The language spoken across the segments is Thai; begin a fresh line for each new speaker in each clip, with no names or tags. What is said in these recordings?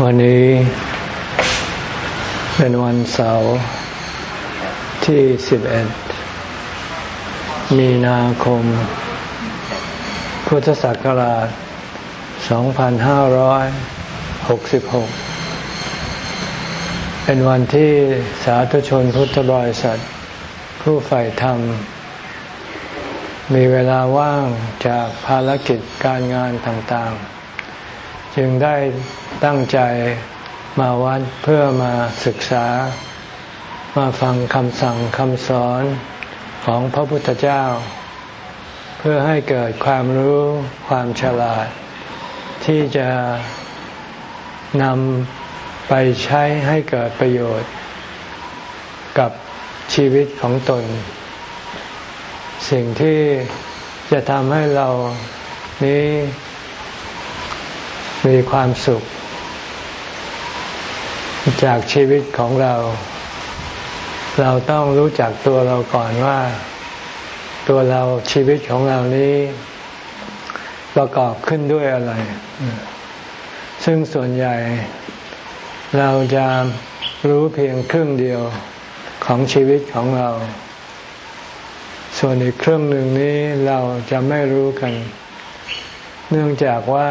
วันนี้เป็นวันเสาร์ที่ 11 มีนาคม พุทธศักราช 2566 เป็นวันที่สาธุชนพุทธบริษัท ผู้ใฝ่ธรรม มีเวลาว่างจากภารกิจการงานต่างๆ จึงได้ ตั้งใจมาวัดเพื่อมาศึกษา มาฟังคำสั่งคำสอนของพระพุทธเจ้า เพื่อให้เกิดความรู้ความฉลาด ที่จะนำไปใช้ให้เกิดประโยชน์ กับชีวิตของตน สิ่งที่จะทำให้เรานี้มีความสุข จากชีวิตของเรา เราต้องรู้จักตัวเราก่อนว่า ตัวเราชีวิตของเรานี้ประกอบขึ้นด้วยอะไร ซึ่งส่วนใหญ่ เราจะรู้เพียงครึ่งเดียวของชีวิตของเรา ส่วนอีกครึ่งหนึ่งนี้เราจะไม่รู้กัน เนื่องจากว่า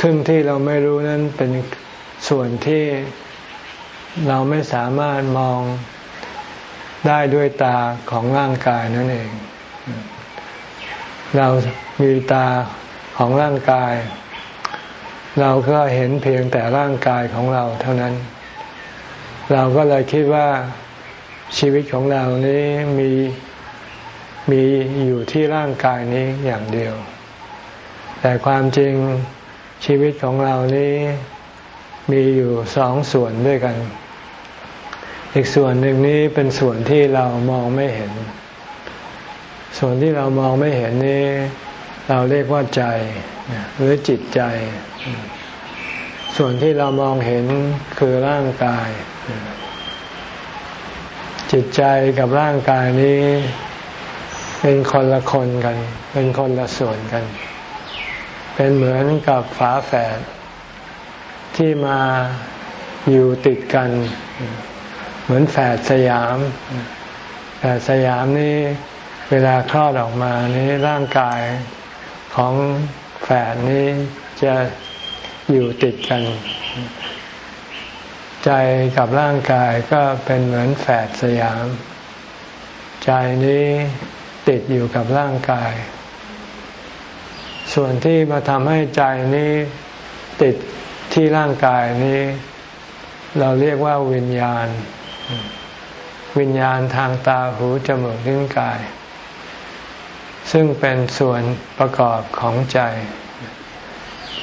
ครึ่งที่เราไม่รู้นั้นเป็น ส่วนที่เราไม่สามารถมองได้ด้วยตาของร่างกายนั่นเอง เรามีตาของร่างกาย เราก็เห็นเพียงแต่ร่างกายของเราเท่านั้น เราก็เลยคิดว่าชีวิตของเรานี้มีมีอยู่ที่ร่างกายนี้อย่างเดียว แต่ความจริงชีวิตของเรานี้ มีอยู่สองส่วนด้วยกัน อีกส่วนหนึ่งนี้เป็นส่วนที่เรามองไม่เห็น ส่วนที่เรามองไม่เห็นนี้ เราเรียกว่าใจหรือจิตใจ ส่วนที่เรามองเห็นคือร่างกาย จิตใจกับร่างกายนี้ เป็นคนละคนกัน เป็นคนละส่วนกัน เป็นเหมือนกับฝาแฝด ที่มาอยู่ติดกัน เหมือนแฝดสยามแฝดสยามนี่เวลาคลอดออกมานี้ร่างกายของแฝดนี้จะอยู่ติดกัน ใจกับร่างกายก็เป็นเหมือนแฝดสยาม ใจนี้ติดอยู่กับร่างกาย ส่วนที่มาทำให้ใจนี้ติด ที่ร่างกายนี้เราเรียกว่าวิญญาณ วิญญาณทางตาหูจมูกลิ้นกาย ซึ่งเป็นส่วนประกอบของใจ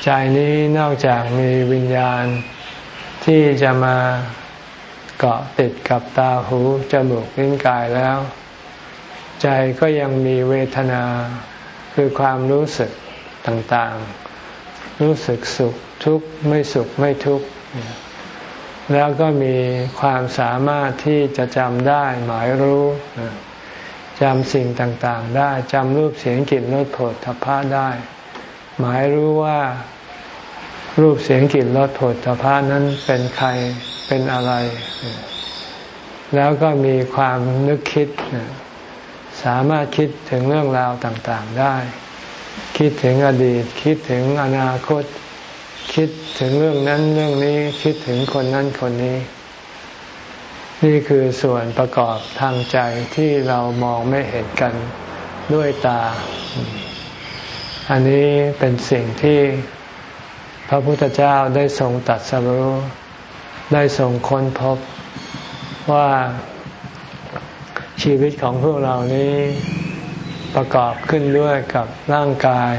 ใจนี้นอกจากมีวิญญาณที่จะมาเกาะติดกับตาหูจมูกลิ้นกายแล้ว ใจก็ยังมีเวทนาคือความรู้สึกต่างๆ รู้สึกสุข ทุกข์ไม่สุขไม่ทุกข์แล้วก็มีความสามารถที่จะจำได้หมายรู้จำสิ่งต่างๆ ได้จำรูปเสียงกลิ่นรสผลทพะได้ หมายรู้ว่ารูปเสียงกลิ่นรสผลทพะนั้นเป็นใครเป็นอะไร แล้วก็มีความนึกคิด สามารถคิดถึงเรื่องราวต่างๆได้ คิดถึงอดีต คิดถึงอนาคต คิดถึงเรื่องนั้นเรื่องนี้คิดถึงคนนั้นคนนี้ นี่คือส่วนประกอบทางใจที่เรามองไม่เห็นกันด้วยตา อันนี้เป็นสิ่งที่พระพุทธเจ้าได้ทรงตัดสรู้ได้ทรงค้นพบว่าชีวิตของพวกเรานี้ประกอบขึ้นด้วยกับร่างกาย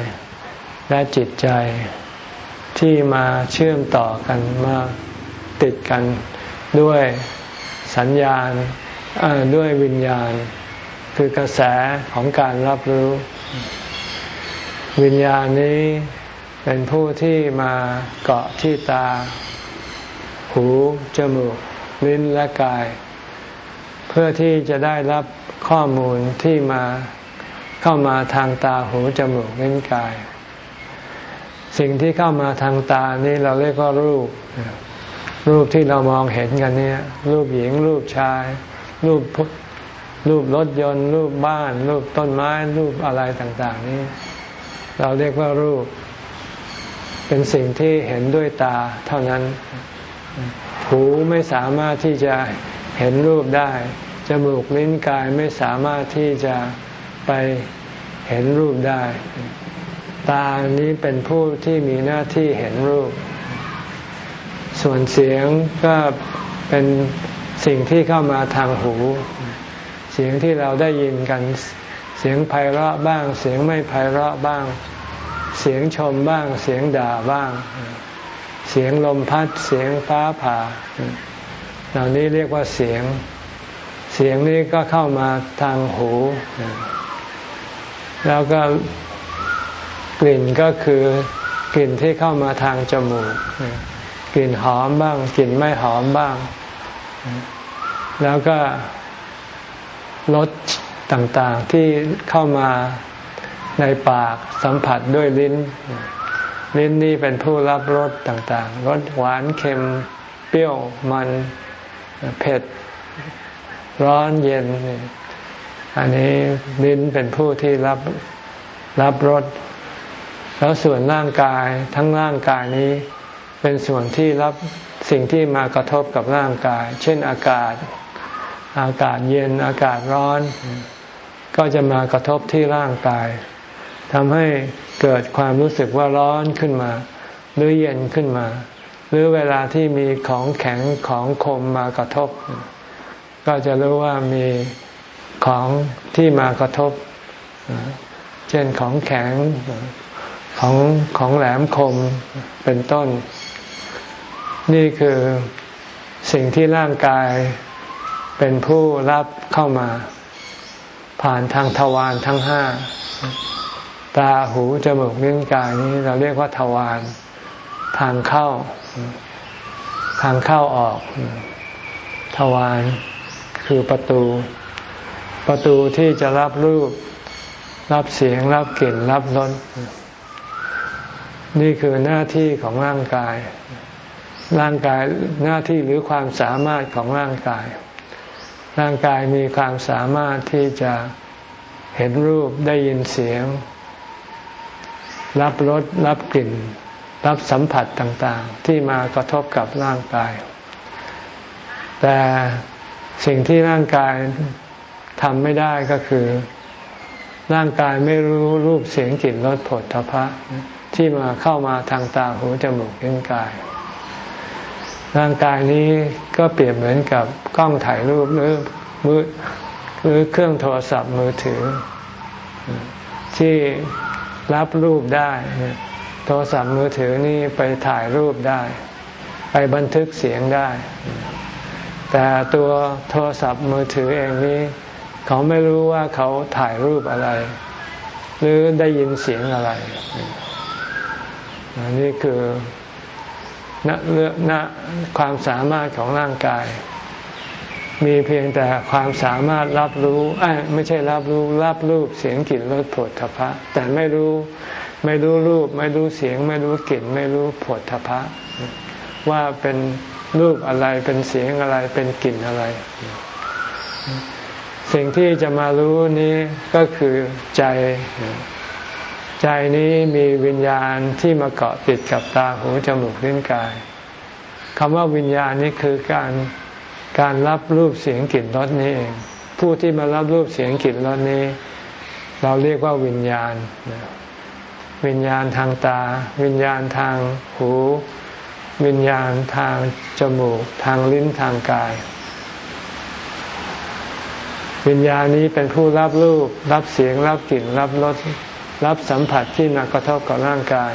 และจิตใจ ที่มาเชื่อมต่อกันมาติดกันด้วยสัญญาณด้วยวิญญาณ คือกระแสของการรับรู้ วิญญาณนี้เป็นผู้ที่มาเกาะที่ตา หู จมูก ลิ้นและกาย เพื่อที่จะได้รับข้อมูลที่มาเข้ามาทางตาหู จมูก ลิ้นกาย สิ่งที่เข้ามาทางตานี้เราเรียกว่ารูป รูปที่เรามองเห็นกันเนี่ย รูปหญิง รูปชาย รูปรูปรถยนต์ รูปบ้าน รูปต้นไม้ รูปอะไรต่าง ๆ นี้เราเรียกว่ารูป เป็นสิ่งที่เห็นด้วยตาเท่านั้น หูไม่สามารถที่จะเห็นรูปได้จมูกลิ้นกายไม่สามารถที่จะไปเห็นรูปได้ ตานี้เป็นผู้ที่มีหน้าที่เห็นรูป ส่วนเสียงก็เป็นสิ่งที่เข้ามาทางหู เสียงที่เราได้ยินกันเสียงไพเราะบ้าง เสียงไม่ไพเราะบ้าง เสียงชมบ้าง เสียงด่าบ้าง เสียงลมพัด เสียงฟ้าผ่า เหล่านี้เรียกว่าเสียง เสียงนี้ก็เข้ามาทางหู แล้วก็ กลิ่นก็คือกลิ่นที่เข้ามาทางจมูก กลิ่นหอมบ้าง กลิ่นไม่หอมบ้าง แล้วก็รสต่างๆที่เข้ามาในปากสัมผัสด้วยลิ้น ลิ้นนี่เป็นผู้รับรสต่างๆ รสหวานเค็มเปรี้ยวมันเผ็ดร้อนเย็น อันนี้ลิ้นเป็นผู้ที่รับรับรส แล้วส่วนร่างกายทั้งร่างกายนี้เป็นส่วนที่รับสิ่งที่มากระทบกับร่างกาย เช่นอากาศ อากาศเย็นอากาศร้อน ก็จะมากระทบที่ร่างกายทำให้เกิดความรู้สึกว่าร้อนขึ้นมา หรือเย็นขึ้นมา หรือเวลาที่มีของแข็งของคมมากระทบ ก็จะรู้ว่ามีของที่มากระทบ เช่นของแข็ง ของของแหลมคมเป็นต้น นี่คือสิ่งที่ร่างกายเป็นผู้รับเข้ามา ผ่านทางทวารทั้งห้า ตาหูจมูกลิ้นกายนี้เราเรียกว่าทวารทางเข้า ทางเข้าออก ทวารคือประตู ประตูที่จะรับรูป รับเสียงรับกลิ่นรับรส นี่คือหน้าที่ของร่างกาย ร่างกายหน้าที่หรือความสามารถของร่างกาย ร่างกายมีความสามารถที่จะเห็นรูปได้ยินเสียง รับรสรับกลิ่น รับสัมผัสต่างๆ ที่มากระทบกับร่างกาย แต่สิ่งที่ร่างกายทำไม่ได้ก็คือ ร่างกายไม่รู้รูปเสียงกลิ่นรสผลทพะ ที่มาเข้ามาทางตาหูจมูกลิ้นกาย ร่างกายนี้ก็เปรียบเหมือนกับกล้องถ่ายรูปหรือมือหรือเครื่องโทรศัพท์มือถือ ที่รับรูปได้ โทรศัพท์มือถือนี่ไปถ่ายรูปได้ ไปบันทึกเสียงได้ แต่ตัวโทรศัพท์มือถือเองนี้เขาไม่รู้ว่าเขาถ่ายรูปอะไร หรือได้ยินเสียงอะไร นี่คือณเรื่องณความสามารถของร่างกาย มีเพียงแต่ความสามารถรับรู้ไม่ใช่รับรู้รับรูปเสียงกลิ่นรสผลทพะ แต่ไม่รู้ไม่รู้รูป ไม่รู้เสียง ไม่รู้กลิ่น ไม่รู้ผลทพะ ว่าเป็นรูปอะไรเป็นเสียงอะไรเป็นกลิ่นอะไร สิ่งที่จะมารู้นี้ก็คือใจ ใจนี้มีวิญญาณที่มาเกาะติดกับตาหูจมูกลิ้นกายคำว่าวิญญาณนี้คือการการรับรูปเสียงกลิ่นรสนี้เองผู้ที่มารับรูปเสียงกลิ่นรสนี้ เราเรียกว่าวิญญาณ วิญญาณทางตา วิญญาณทางหู วิญญาณทางจมูก ทางลิ้นทางกาย วิญญาณนี้เป็นผู้รับรูป รับเสียงรับกลิ่นรับรส รับสัมผัสที่มากระทบกับร่างกาย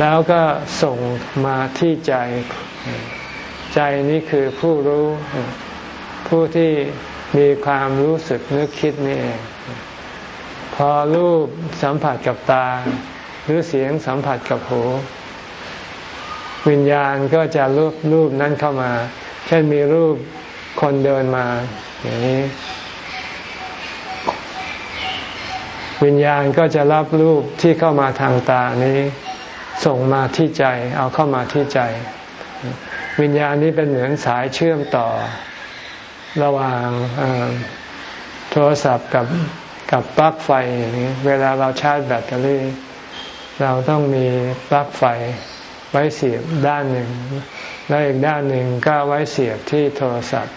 แล้วก็ส่งมาที่ใจ ใจนี้คือผู้รู้ผู้ที่มีความรู้สึกนึกคิดนี่เอง พอรูปสัมผัสกับตา หรือเสียงสัมผัสกับหู วิญญาณก็จะรูปรูปนั้นเข้ามา เช่นมีรูปคนเดินมา อย่างนี้ วิญญาณก็จะรับรูปที่เข้ามาทางตานี้ ส่งมาที่ใจ เอาเข้ามาที่ใจ วิญญาณนี้เป็นเหมือนสายเชื่อมต่อ ระหว่างโทรศัพท์กับกับปลั๊กไฟอย่างนี้เวลาเราชาร์จแบตเตอรี่ เราต้องมีปลั๊กไฟไว้เสียบด้านหนึ่ง แล้วอีกด้านหนึ่งก็ไว้เสียบที่โทรศัพท์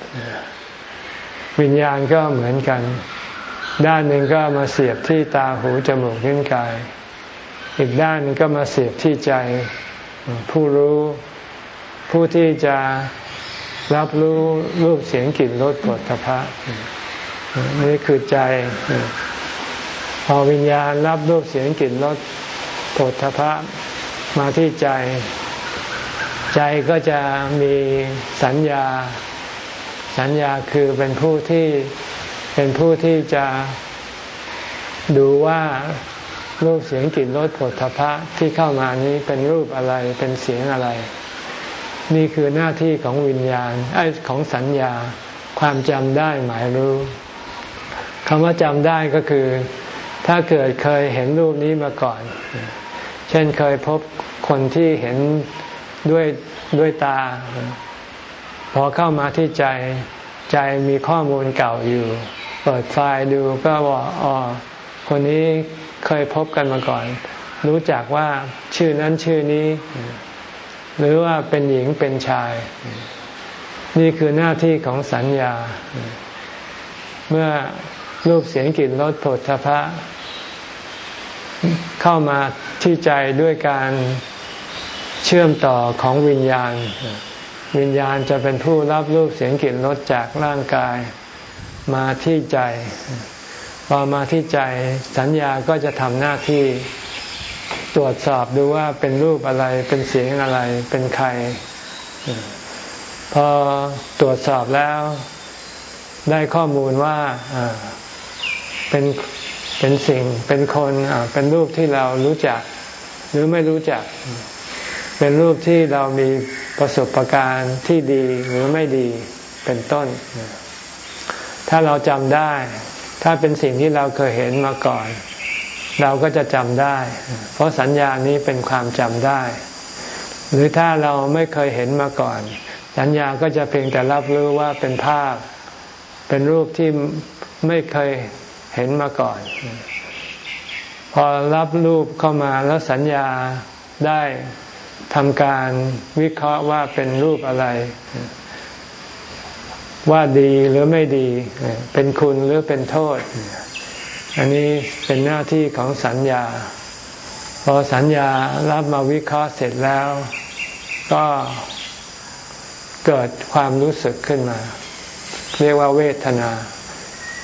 วิญญาณก็เหมือนกัน ด้านหนึ่งก็มาเสียบที่ตาหูจมูกลิ้นกาย อีกด้านนึงก็มาเสียบที่ใจ ผู้รู้ผู้ที่จะรับรู้รูปเสียงกลิ่นรสผลพระนี่คือใจ พอวิญญาณรับรูปเสียงกลิ่นรสผลพระมาที่ใจ ใจก็จะมีสัญญา สัญญาคือเป็นผู้ที่ เป็นผู้ที่จะดูว่ารูปเสียงกลิ่นรสผลพระที่เข้ามานี้เป็นรูปอะไรเป็นเสียงอะไร นี่คือหน้าที่ของวิญญาณไอ้ของสัญญาความจำได้หมายรู้คำว่าจำได้ก็คือ ถ้าเกิดเคยเห็นรูปนี้มาก่อน เช่นเคยพบคนที่เห็นด้วยด้วยตา พอเข้ามาที่ใจใจมีข้อมูลเก่าอยู่ เปิดไฟล์ดูก็บอกอ๋อคนนี้เคยพบกันมาก่อน รู้จักว่าชื่อนั้นชื่อนี้ หรือว่าเป็นหญิงเป็นชาย นี่คือหน้าที่ของสัญญา เมื่อรูปเสียงกลิ่นรสผลทพะ เข้ามาที่ใจด้วยการเชื่อมต่อของวิญญาณ วิญญาณจะเป็นผู้รับรูปเสียงกลิ่นรสจากร่างกาย มาที่ใจ พอมาที่ใจสัญญาก็จะทำหน้าที่ตรวจสอบดูว่าเป็นรูปอะไรเป็นเสียงอะไรเป็นใคร พอตรวจสอบแล้ว ได้ข้อมูลว่าเป็นเป็นสิ่งเป็นคนเป็นรูปที่เรารู้จัก หรือไม่รู้จัก เป็นรูปที่เรามีประสบการณ์ที่ดีหรือไม่ดีเป็นต้น ถ้าเราจำได้ ถ้าเป็นสิ่งที่เราเคยเห็นมาก่อน เราก็จะจำได้ เพราะสัญญานี้เป็นความจำได้ หรือถ้าเราไม่เคยเห็นมาก่อน สัญญาก็จะเพียงแต่รับรู้ว่าเป็นภาพ เป็นรูปที่ไม่เคยเห็นมาก่อน พอรับรูปเข้ามาแล้วสัญญาได้ทำการวิเคราะห์ว่าเป็นรูปอะไร ว่าดีหรือไม่ดี เป็นคุณหรือเป็นโทษ อันนี้เป็นหน้าที่ของสัญญา พอสัญญารับมาวิเคราะห์เสร็จแล้ว ก็เกิดความรู้สึกขึ้นมา เรียกว่าเวทนา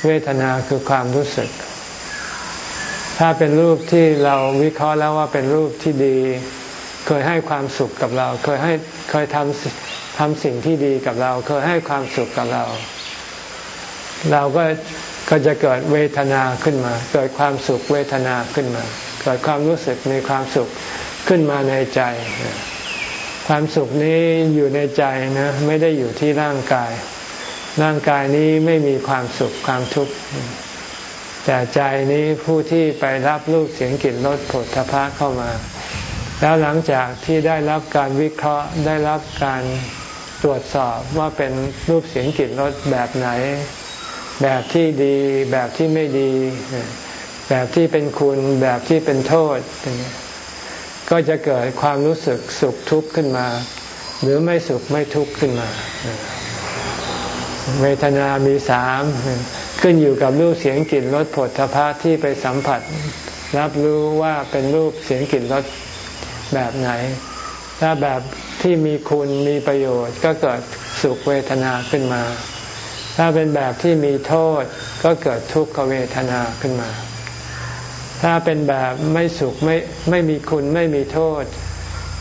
เวทนาคือความรู้สึก ถ้าเป็นรูปที่เราวิเคราะห์แล้วว่าเป็นรูปที่ดี เคยให้ความสุขกับเรา เคยให้เคยทำ ทำสิ่งที่ดีกับเราเคยให้ความสุขกับเรา เราก็ก็จะเกิดเวทนาขึ้นมา เกิดความสุขเวทนาขึ้นมา เกิดความรู้สึกมีความสุขขึ้นมาในใจ ความสุขนี้อยู่ในใจนะไม่ได้อยู่ที่ร่างกาย ร่างกายนี้ไม่มีความสุขความทุกข์แต่ใจนี้ผู้ที่ไปรับรูปเสียงกลิ่นรสผลทพะเข้ามา แล้วหลังจากที่ได้รับการวิเคราะห์ได้รับการ ตรวจสอบว่าเป็นรูปเสียงกลิ่นรสแบบไหน แบบที่ดีแบบที่ไม่ดี แบบที่เป็นคุณแบบที่เป็นโทษ ก็จะเกิดความรู้สึกสุขทุกข์ขึ้นมา หรือไม่สุขไม่ทุกข์ขึ้นมา เวทนามีสามขึ้นอยู่กับรูปเสียงกลิ่นรสผลทพะที่ไปสัมผัส รับรู้ว่าเป็นรูปเสียงกลิ่นรสแบบไหน ถ้าแบบที่มีคุณมีประโยชน์ ก็เกิดสุขเวทนาขึ้นมา ถ้าเป็นแบบที่มีโทษก็เกิดทุกขเวทนาขึ้นมา ถ้าเป็นแบบไม่สุขไม่ไม่มีคุณไม่มีโทษ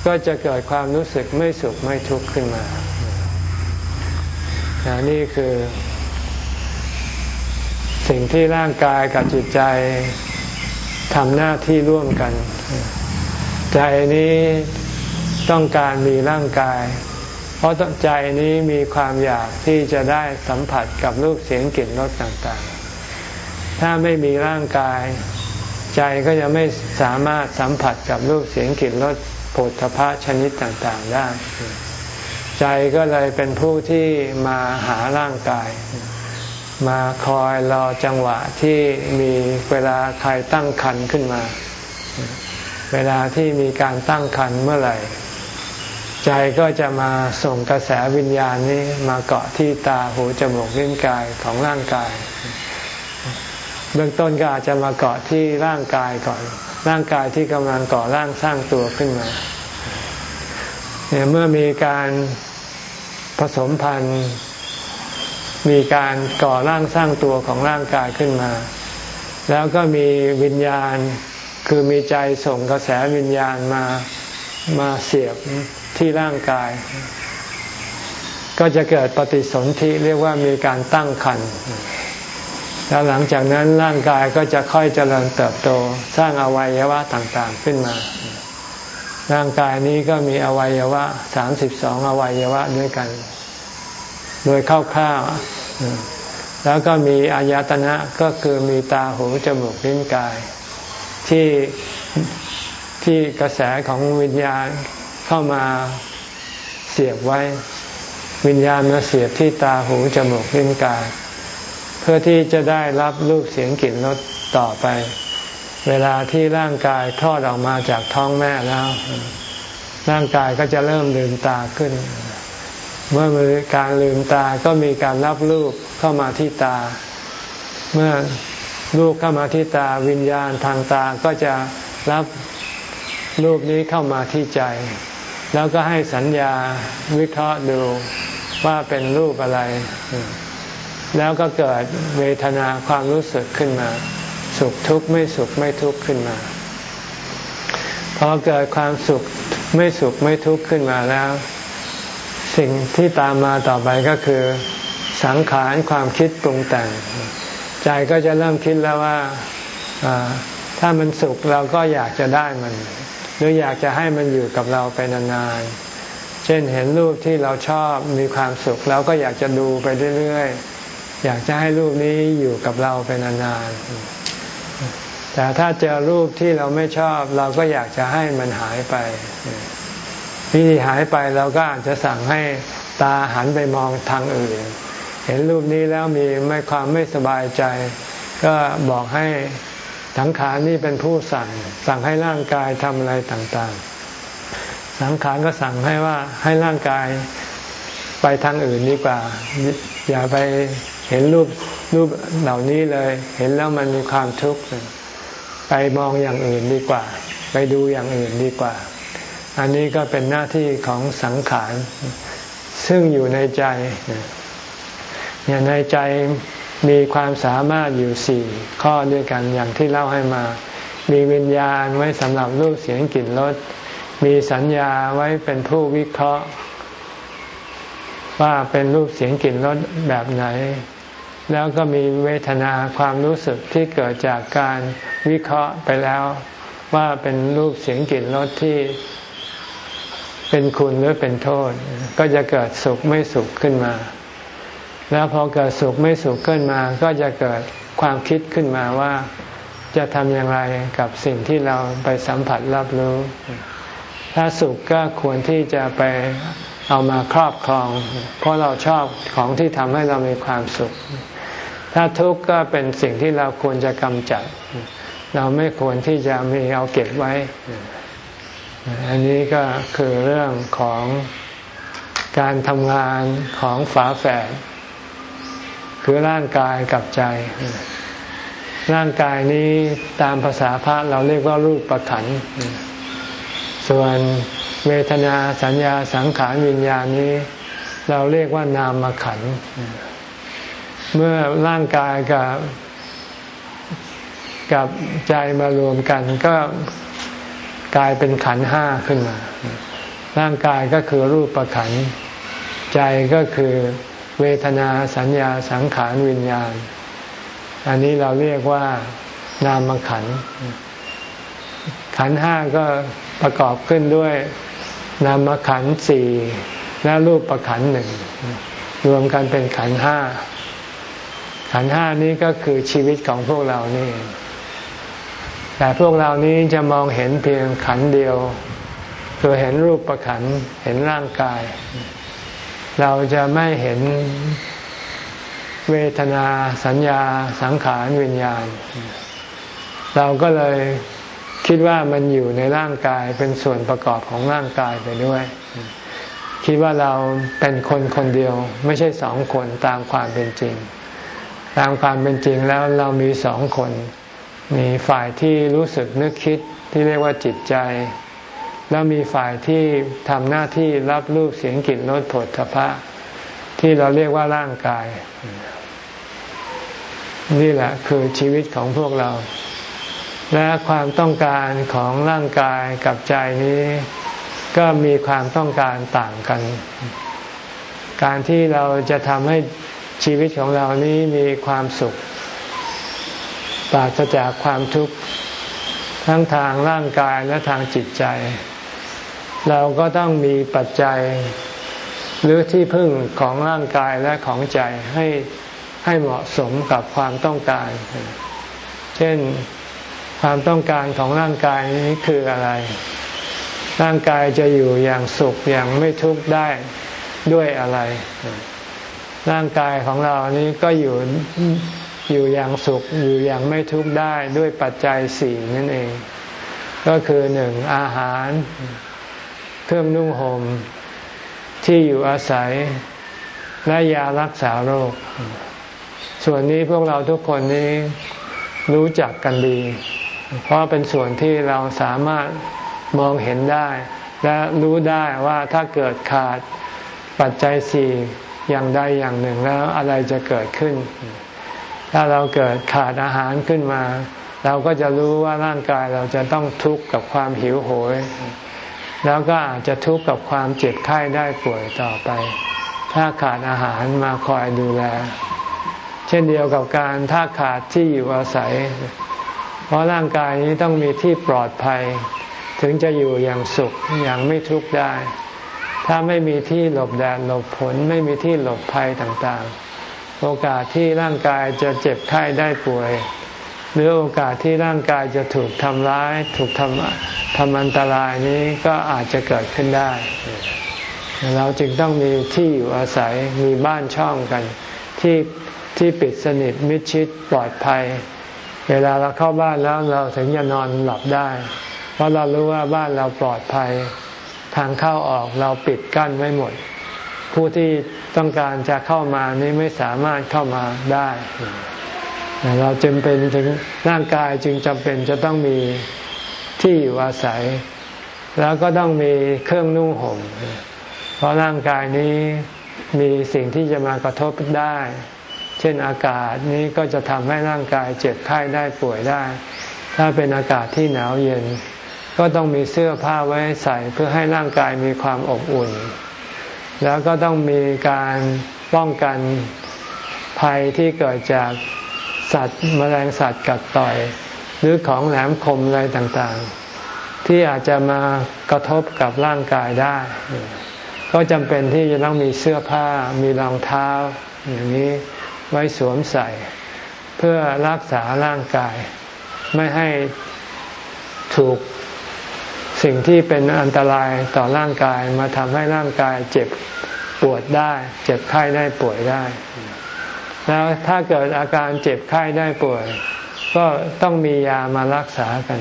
ก็จะเกิดความรู้สึกไม่สุขไม่ทุกข์ขึ้นมานี่คือ สิ่งที่ร่างกายกับจิตใจทำหน้าที่ร่วมกัน ใจนี้ ต้องการมีร่างกาย เพราะใจนี้มีความอยากที่จะได้สัมผัสกับรูปเสียงกลิ่นรสต่างๆ ถ้าไม่มีร่างกาย ใจก็จะไม่สามารถสัมผัสกับรูปเสียงกลิ่นรสผลทพะชนิดต่างๆได้ ใจก็เลยเป็นผู้ที่มาหาร่างกาย มาคอยรอจังหวะที่มีเวลาใครตั้งคันขึ้นมาเวลาที่มีการตั้งคันเมื่อไหร่ ใจก็จะมาส่งกระแสวิญญาณนี้มาเกาะที่ตาหูจมูกลิ้นกายของร่างกาย เบื้องต้นก็อาจจะมาเกาะที่ร่างกายก่อน ร่างกายที่กำลังก่อร่างสร้างตัวขึ้นมาเนี่ยเมื่อมีการผสมพันธุ์ มีการก่อร่างสร้างตัวของร่างกายขึ้นมา แล้วก็มีวิญญาณคือมีใจส่งกระแสวิญญาณมา มาเสียบที่ร่างกาย ก็จะเกิดปฏิสนธิเรียกว่ามีการตั้งครรภ์แล้วหลังจากนั้นร่างกายก็จะค่อยเจริญเติบโต สร้างอวัยวะต่างๆขึ้นมา ร่างกายนี้ก็มีอวัยวะสามสิบสองอวัยวะด้วยกัน โดยคร่าวๆแล้วก็มีอายตนะก็คือมีตาหูจมูกลิ้นกาย ที่ ที่กระแสของวิญญาณเข้ามาเสียบไว้ วิญญาณมาเสียบที่ตาหูจมูกลิ้นกายเพื่อที่จะได้รับรูปเสียงกลิ่นรสต่อไป เวลาที่ร่างกายคลอดออกมาจากท้องแม่แล้ว ร่างกายก็จะเริ่มลืมตาขึ้น เมื่อมีการลืมตาก็มีการรับรูปเข้ามาที่ตา เมื่อรูปเข้ามาที่ตาวิญญาณทางตาก็จะรับ รูปนี้เข้ามาที่ใจ แล้วก็ให้สัญญาวิเคราะห์ดูว่าเป็นรูปอะไร แล้วก็เกิดเวทนาความรู้สึกขึ้นมา สุขทุกข์ไม่สุขไม่ทุกข์ขึ้นมา พอเกิดความสุขไม่สุขไม่ทุกข์ขึ้นมาแล้ว สิ่งที่ตามมาต่อไปก็คือสังขารความคิดปรุงแต่ง ใจก็จะเริ่มคิดแล้วว่าถ้ามันสุขเราก็อยากจะได้มัน หรืออยากจะให้มันอยู่กับเราไปนานๆ เช่นเห็นรูปที่เราชอบมีความสุขเราก็อยากจะดูไปเรื่อยๆ อยากจะให้รูปนี้อยู่กับเราไปนานๆ แต่ถ้าเจอรูปที่เราไม่ชอบเราก็อยากจะให้มันหายไป วิธีหายไปเราก็อาจจะสั่งให้ตาหันไปมองทางอื่น เห็นรูปนี้แล้วมีไม่ความไม่สบายใจ ก็บอกให้ สังขารนี่เป็นผู้สั่ง สั่งให้ร่างกายทำอะไรต่างๆ สังขารก็สั่งให้ว่าให้ร่างกายไปทางอื่นดีกว่า อย่าไปเห็นรูปรูปเหล่านี้เลย เห็นแล้วมันมีความทุกข์ไปมองอย่างอื่นดีกว่า ไปดูอย่างอื่นดีกว่า อันนี้ก็เป็นหน้าที่ของสังขาร ซึ่งอยู่ในใจเนี่ยในใจ มีความสามารถอยู่สี่ข้อด้วยกันอย่างที่เล่าให้มา มีวิญญาณไว้สำหรับรูปเสียงกลิ่นรส มีสัญญาไว้เป็นผู้วิเคราะห์ ว่าเป็นรูปเสียงกลิ่นรสแบบไหน แล้วก็มีเวทนาความรู้สึกที่เกิดจากการวิเคราะห์ไปแล้ว ว่าเป็นรูปเสียงกลิ่นรสที่เป็นคุณหรือเป็นโทษ ก็จะเกิดสุขไม่สุขขึ้นมา แล้วพอเกิดสุขไม่สุขขึ้นมา ก็จะเกิดความคิดขึ้นมาว่าจะทำอย่างไรกับสิ่งที่เราไปสัมผัสรับรู้ ถ้าสุขก็ควรที่จะไปเอามาครอบครอง เพราะเราชอบของที่ทำให้เรามีความสุข ถ้าทุกข์ก็เป็นสิ่งที่เราควรจะกำจัด เราไม่ควรที่จะมีเอาเก็บไว้ อันนี้ก็คือเรื่องของการทำงานของฝาแฝด คือร่างกายกับใจ ร่างกายนี้ตามภาษาพระเราเรียกว่ารูปประขัน ส่วนเวทนาสัญญาสังขารวิญญาณนี้ เราเรียกว่านามขัน เมื่อร่างกายกับกับใจมารวมกันก็กลายเป็นขันห้าขึ้นมา ร่างกายก็คือรูปประขัน ใจก็คือ เวทนาสัญญาสังขารวิญญาณ อันนี้เราเรียกว่านามขัน ขันห้าก็ประกอบขึ้นด้วยนามขันสี่และรูปประขันหนึ่งรวมกันเป็นขันห้า ขันห้านี้ก็คือชีวิตของพวกเรานี่ แต่พวกเรานี้จะมองเห็นเพียงขันเดียว คือเห็นรูปประขันเห็นร่างกาย เราจะไม่เห็นเวทนาสัญญาสังขารวิญญาณ เราก็เลยคิดว่ามันอยู่ในร่างกายเป็นส่วนประกอบของร่างกายไปด้วย คิดว่าเราเป็นคนคนเดียว ไม่ใช่สองคนตามความเป็นจริง ตามความเป็นจริงแล้วเรามีสองคน มีฝ่ายที่รู้สึกนึกคิดที่เรียกว่าจิตใจ แล้วมีฝ่ายที่ทำหน้าที่รับรูปเสียงกลิ่นรสผลทพะ ที่เราเรียกว่าร่างกาย นี่แหละคือชีวิตของพวกเรา และความต้องการของร่างกายกับใจนี้ ก็มีความต้องการต่างกัน การที่เราจะทำให้ชีวิตของเรานี้มีความสุขปราศจากความทุกข์ทั้งทางร่างกายและทางจิตใจ เราก็ต้องมีปัจจัย หรือที่พึ่งของร่างกายและของใจให้ให้เหมาะสมกับความต้องการ เช่นความต้องการของร่างกายนี้คืออะไร ร่างกายจะอยู่อย่างสุขอย่างไม่ทุกข์ได้ด้วยอะไร ร่างกายของเรานี้ก็อยู่อยู่อย่างสุขอยู่อย่างไม่ทุกข์ได้ด้วยปัจจัยสี่นั่นเอง ก็คือหนึ่งอาหาร เครื่องนุ่งห่มที่อยู่อาศัยและยารักษาโรค ส่วนนี้พวกเราทุกคนนี้รู้จักกันดี เพราะเป็นส่วนที่เราสามารถมองเห็นได้ และรู้ได้ว่าถ้าเกิดขาดปัจจัยสี่อย่างใดอย่างหนึ่งแล้วอะไรจะเกิดขึ้น ถ้าเราเกิดขาดอาหารขึ้นมา เราก็จะรู้ว่าร่างกายเราจะต้องทุกข์กับความหิวโหย แล้วก็อาจจะทุกข์กับความเจ็บไข้ได้ป่วยต่อไป ถ้าขาดอาหารมาคอยดูแล เช่นเดียวกับการถ้าขาดที่อยู่อาศัย เพราะร่างกายนี้ต้องมีที่ปลอดภัย ถึงจะอยู่อย่างสุขอย่างไม่ทุกข์ได้ ถ้าไม่มีที่หลบแดดหลบฝนไม่มีที่หลบภัยต่างๆ โอกาสที่ร่างกายจะเจ็บไข้ได้ป่วย หรือโอกาสที่ร่างกายจะถูกทำร้าย ถูกทำทำอันตรายนี้ก็อาจจะเกิดขึ้นได้ เราจึงต้องมีที่อยู่อาศัยมีบ้านช่องกัน ที่ที่ปิดสนิทมิดชิดปลอดภัย เวลาเราเข้าบ้านแล้วเราถึงจะนอนหลับได้ เพราะเรารู้ว่าบ้านเราปลอดภัย ทางเข้าออกเราปิดกั้นไว้หมด ผู้ที่ต้องการจะเข้ามานี้ไม่สามารถเข้ามาได้ เราจึงเป็นถึงร่างกายจึงจำเป็นจะต้องมีที่อยู่อาศัย แล้วก็ต้องมีเครื่องนุ่งห่ม เพราะร่างกายนี้มีสิ่งที่จะมากระทบได้ เช่นอากาศนี้ก็จะทำให้ร่างกายเจ็บไข้ได้ป่วยได้ ถ้าเป็นอากาศที่หนาวเย็น ก็ต้องมีเสื้อผ้าไว้ใส่เพื่อให้ร่างกายมีความอบอุ่น แล้วก็ต้องมีการป้องกันภัยที่เกิดจาก สัตว์มแมลงสัตว์กัดต่อย หรือของแหลมคมอะไรต่างๆ ที่อาจจะมากระทบกับร่างกายได้ ก็จำเป็นที่จะต้องมีเสื้อผ้ามีรองเท้า อย่างนี้ไว้สวมใส่ เพื่อรักษาร่างกาย ไม่ให้ถูกสิ่งที่เป็นอันตรายต่อร่างกายมาทำให้ร่างกายเจ็บปวดได้ เจ็บไข้ได้ป่วยได้ แล้วถ้าเกิดอาการเจ็บไข้ได้ป่วย ก็ต้องมียามารักษากัน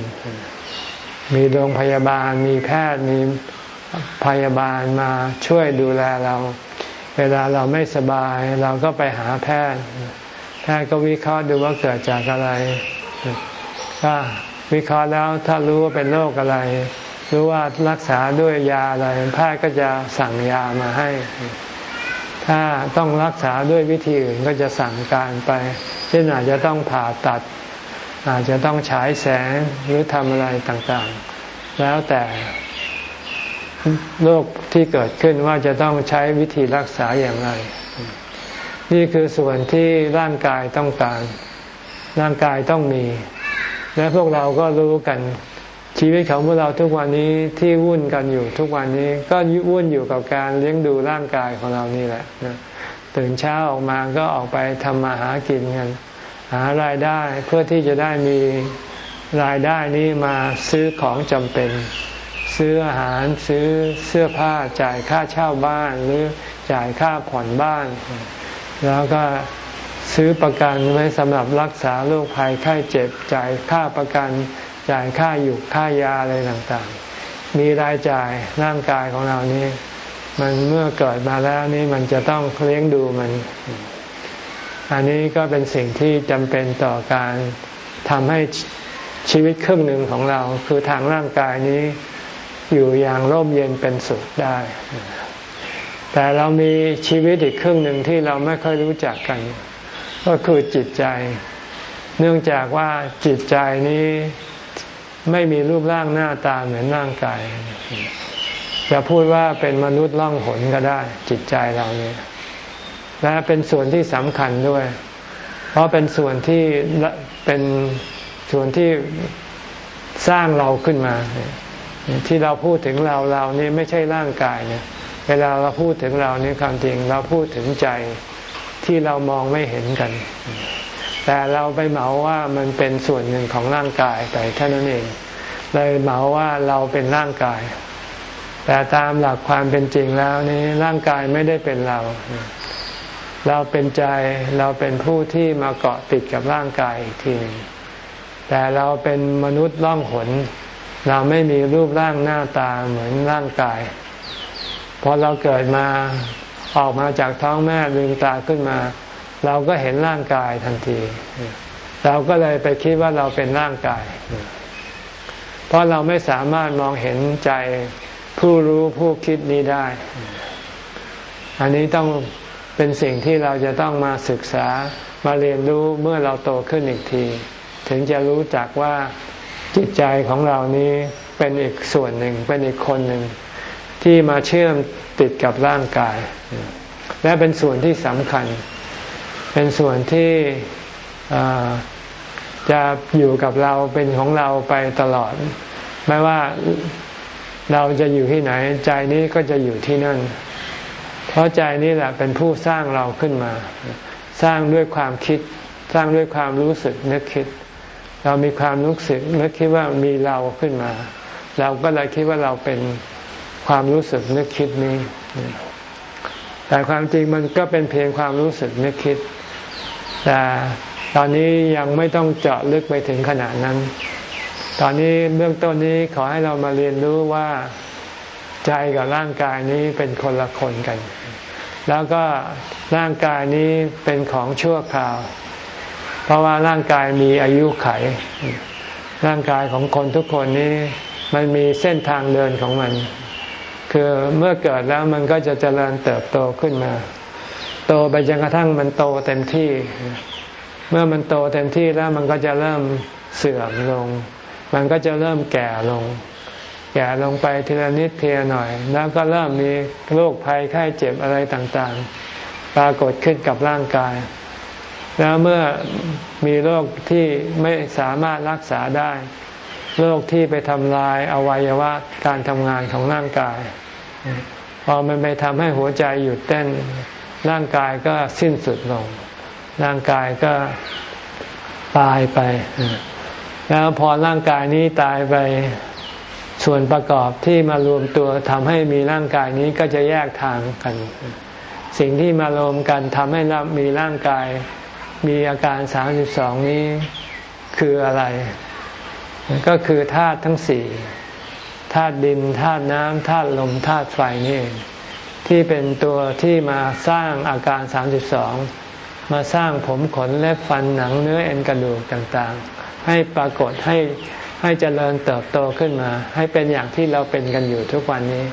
มีโรงพยาบาล มีแพทย์ มีพยาบาลมาช่วยดูแลเรา เวลาเราไม่สบาย เราก็ไปหาแพทย์ แพทย์ก็วิเคราะห์ดูว่าเกิดจากอะไรถ้าวิเคราะห์แล้วถ้ารู้ว่าเป็นโรคอะไร รู้ว่ารักษาด้วยยาอะไร แพทย์ก็จะสั่งยามาให้ ถ้าต้องรักษาด้วยวิธีอื่นก็จะสั่งการไป เช่นอาจจะต้องผ่าตัด อาจจะต้องฉายแสงหรือทำอะไรต่างๆ แล้วแต่โรคที่เกิดขึ้นว่าจะต้องใช้วิธีรักษาอย่างไร นี่คือส่วนที่ร่างกายต้องการ ร่างกายต้องมี และพวกเราก็รู้กัน ชีวิตของพวกเราทุกวันนี้ที่วุ่นกันอยู่ทุกวันนี้ก็วุ่นอยู่กับการเลี้ยงดูร่างกายของเรานี่แหละตื่นเช้าออกมาก็ออกไปทำมาหากินกันหารายได้เพื่อที่จะได้มีรายได้นี้มาซื้อของจำเป็น ซื้ออาหารซื้อเสื้อผ้าจ่ายค่าเช่าบ้านหรือจ่ายค่าผ่อนบ้าน แล้วก็ซื้อประกันไว้สำหรับรักษาโรคภัยไข้เจ็บจ่ายค่าประกัน จ่ายค่าอยู่ค่ายาอะไรต่างๆ มีรายจ่ายร่างกายของเรานี้ มันเมื่อเกิดมาแล้วนี่มันจะต้องเลี้ยงดูมัน อันนี้ก็เป็นสิ่งที่จำเป็นต่อการทำให้ชีวิตครึ่งหนึ่งของเรา คือทางร่างกายนี้อยู่อย่างร่มเย็นเป็นสุขได้ แต่เรามีชีวิตอีกครึ่งหนึ่งที่เราไม่ค่อยรู้จักกัน ก็คือจิตใจ เนื่องจากว่าจิตใจนี้ ไม่มีรูปร่างหน้าตาเหมือนร่างกายจะพูดว่าเป็นมนุษย์ล่องหนก็ได้จิตใจเราเนี่ยและเป็นส่วนที่สำคัญด้วย เพราะเป็นส่วนที่เป็นส่วนที่สร้างเราขึ้นมา ที่เราพูดถึงเราเรานี่ไม่ใช่ร่างกายเนี่ยเวลาเราพูดถึงเรานี่ความจริงเราพูดถึงใจที่เรามองไม่เห็นกัน แต่เราไปเหมาว่ามันเป็นส่วนหนึ่งของร่างกายไปเท่านั้นเอง เลยเหมาว่าเราเป็นร่างกาย แต่ตามหลักความเป็นจริงแล้วนี้ร่างกายไม่ได้เป็นเรา เราเป็นใจเราเป็นผู้ที่มาเกาะติดกับร่างกายอีกทีนึงแต่เราเป็นมนุษย์ล่องหน เราไม่มีรูปร่างหน้าตาเหมือนร่างกายพอเราเกิดมาออกมาจากท้องแม่ลืมตาขึ้นมา เราก็เห็นร่างกายทันที เราก็เลยไปคิดว่าเราเป็นร่างกาย เพราะเราไม่สามารถมองเห็นใจผู้รู้ผู้คิดนี้ได้ อันนี้ต้องเป็นสิ่งที่เราจะต้องมาศึกษามาเรียนรู้เมื่อเราโตขึ้นอีกที ถึงจะรู้จักว่าจิตใจของเรานี้เป็นอีกส่วนหนึ่งเป็นอีกคนหนึ่งที่มาเชื่อมติดกับร่างกาย และเป็นส่วนที่สำคัญ เป็นส่วนที่จะอยู่กับเราเป็นของเราไปตลอด ไม่ว่าเราจะอยู่ที่ไหน ใจนี้ก็จะอยู่ที่นั่น เพราะใจนี้แหละเป็นผู้สร้างเราขึ้นมา สร้างด้วยความคิด สร้างด้วยความรู้สึกนึกคิด เรามีความรู้สึกนึกคิดว่ามีเราขึ้นมา เราก็เลยคิดว่าเราเป็นความรู้สึกนึกคิดนี้ แต่ความจริงมันก็เป็นเพียงความรู้สึกนึกคิด แต่ตอนนี้ยังไม่ต้องเจาะลึกไปถึงขนาดนั้น ตอนนี้เบื้องต้นนี้ขอให้เรามาเรียนรู้ว่าใจกับร่างกายนี้เป็นคนละคนกัน แล้วก็ร่างกายนี้เป็นของชั่วคราว เพราะว่าร่างกายมีอายุไข ร่างกายของคนทุกคนนี้มันมีเส้นทางเดินของมัน คือเมื่อเกิดแล้วมันก็จะเจริญเติบโตขึ้นมา โตไปจนกระทั่งมันโตเต็มที่ เมื่อมันโตเต็มที่แล้วมันก็จะเริ่มเสื่อมลง มันก็จะเริ่มแก่ลง แก่ลงไปทีละนิดทีละหน่อย แล้วก็เริ่มมีโรคภัยไข้เจ็บอะไรต่างๆ ปรากฏขึ้นกับร่างกาย แล้วเมื่อมีโรคที่ไม่สามารถรักษาได้โรคที่ไปทำลายอวัยวะการทำงานของร่างกายพอมันไปทำให้หัวใจหยุดเต้น ร่างกายก็สิ้นสุดลง ร่างกายก็ตายไป แล้วพอร่างกายนี้ตายไปส่วนประกอบที่มารวมตัวทำให้มีร่างกายนี้ก็จะแยกทางกัน สิ่งที่มารวมกันทำให้มีร่างกาย มีอาการสามสิบสองนี้คืออะไร ก็คือธาตุทั้งสี่ธาตุดินธาตุน้ำธาตุลมธาตุไฟนี่ ที่เป็นตัวที่มาสร้างอาการสามสิบสองมาสร้างผมขนเล็บฟันหนังเนื้อเอ็นกระดูกต่างๆ ให้ปรากฏให้ให้เจริญเติบโตขึ้นมา ให้เป็นอย่างที่เราเป็นกันอยู่ทุกวันนี้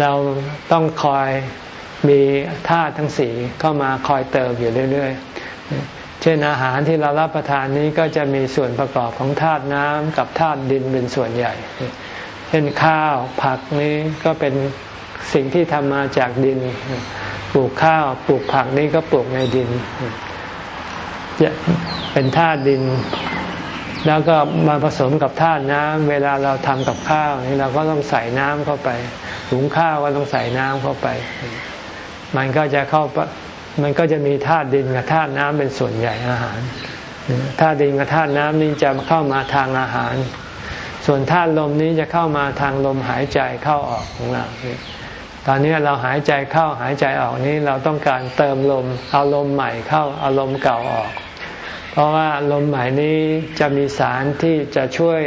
เราต้องคอยมีธาตุทั้งสี่เข้ามาคอยเติมอยู่เรื่อยๆ เช่นอาหารที่เรารับประทานนี้ก็จะมีส่วนประกอบของธาตุน้ำกับธาตุดินเป็นส่วนใหญ่ เช่นข้าวผักนี้ก็เป็น สิ่งที่ทำมาจากดิน ปลูกข้าวปลูกผักนี้ก็ปลูกในดิน เป็นธาตุดิน แล้วก็มาผสมกับธาตุน้ำเวลาเราทำกับข้าวนี่เราก็ต้องใส่น้ำเข้าไปหุงข้าวก็ต้องใส่น้ำเข้าไป มันก็จะเข้ามันก็จะมีธาตุดินกับธาตุน้ำเป็นส่วนใหญ่อาหารธาตุดินกับธาตุน้ำนี้จะเข้ามาทางอาหาร ส่วนธาตุลมนี้จะเข้ามาทางลมหายใจเข้าออกของเรา ตอนนี้เราหายใจเข้าหายใจออกนี้เราต้องการเติมลมเอาลมใหม่เข้าเอาลมเก่าออก เพราะว่าลมใหม่นี้จะมีสารที่จะช่วย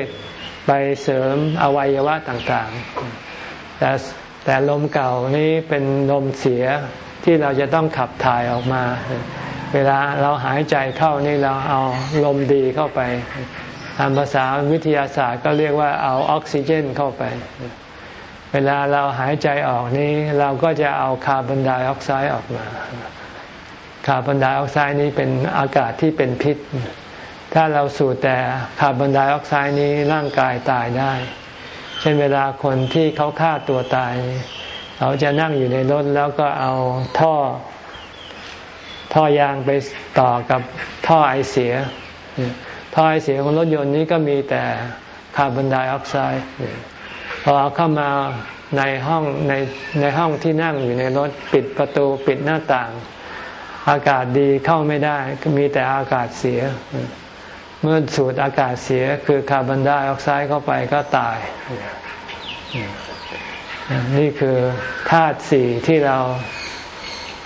ไปเสริมอวัยวะต่างๆ แต่แต่ลมเก่านี้เป็นลมเสียที่เราจะต้องขับถ่ายออกมา เวลาเราหายใจเข้านี่เราเอาลมดีเข้าไปตามภาษาวิทยาศาสตร์ก็เรียกว่าเอาออกซิเจนเข้าไป เวลาเราหายใจออกนี้ เราก็จะเอาคาร์บอนไดออกไซด์ออกมา คาร์บอนไดออกไซด์นี้เป็นอากาศที่เป็นพิษ ถ้าเราสูดแต่คาร์บอนไดออกไซด์นี้ร่างกายตายได้ เช่นเวลาคนที่เขาฆ่าตัวตาย เขาจะนั่งอยู่ในรถแล้วก็เอาท่อ ท่อยางไปต่อกับท่อไอเสีย ท่อไอเสียของรถยนต์นี้ก็มีแต่คาร์บอนไดออกไซด์ อเอเข้ามาในห้องในในห้องที่นั่งอยู่ในรถปิดประตูปิดหน้าต่าง อากาศดีเข้าไม่ได้ก็มีแต่อากาศเสีย เมื่อสูดอากาศเสียคือคาร์บอนไดออกไซด์เข้าไปก็ตาย นี่คือธาตุสี่ที่เรา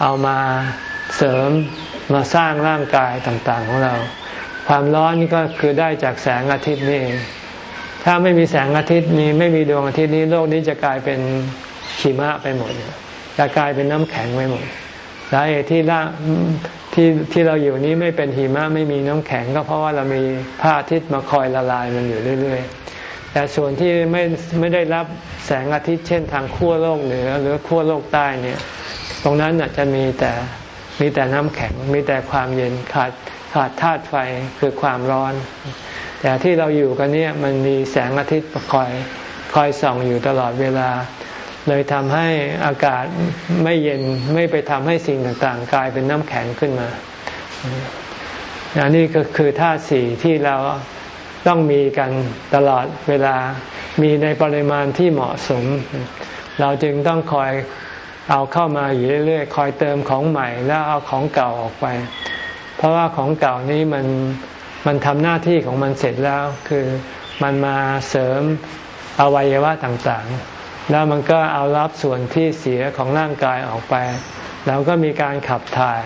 เอามาเสริมมาสร้างร่างกายต่างๆของเรา ความร้อนนี่ก็คือได้จากแสงอาทิตย์นี่เอง ถ้าไม่มีแสงอาทิตย์นี้ไม่มีดวงอาทิตย์นี้โลกนี้จะกลายเป็นขีมะไปหมดจะกลายเป็นน้ำแข็งไปหมดสาเหตุที่ร่างที่ที่เราอยู่นี้ไม่เป็นหิมะไม่มีน้ำแข็งก็เพราะว่าเรามีพระอาทิตย์มาคอยละลายมันอยู่เรื่อย ๆ แต่ส่วนที่ไม่ไม่ได้รับแสงอาทิตย์เช่นทางขั้วโลกเหนือหรือขั้วโลกใต้เนี่ย ตรงนั้นจะมีแต่มีแต่น้ำแข็ง มีแต่ความเย็นขาดขาดธาตุไฟคือความร้อน แต่ที่เราอยู่กันเนี่ยมันมีแสงอาทิตย์คอยคอยส่องอยู่ตลอดเวลา เลยทำให้อากาศไม่เย็นไม่ไปทำให้สิ่งต่างๆ กลายเป็นน้ำแข็งขึ้นมาอันนี้ก็คือธาตุสี่ที่เราต้องมีกันตลอดเวลา มีในปริมาณที่เหมาะสม เราจึงต้องคอยเอาเข้ามาอยู่เรื่อยๆ คอยเติมของใหม่แล้วเอาของเก่าออกไป เพราะว่าของเก่านี้มัน มันทำหน้าที่ของมันเสร็จแล้วคือมันมาเสริมอวัยวะต่างๆ แล้วมันก็เอารับส่วนที่เสียของร่างกายออกไป แล้วก็มีการขับถ่าย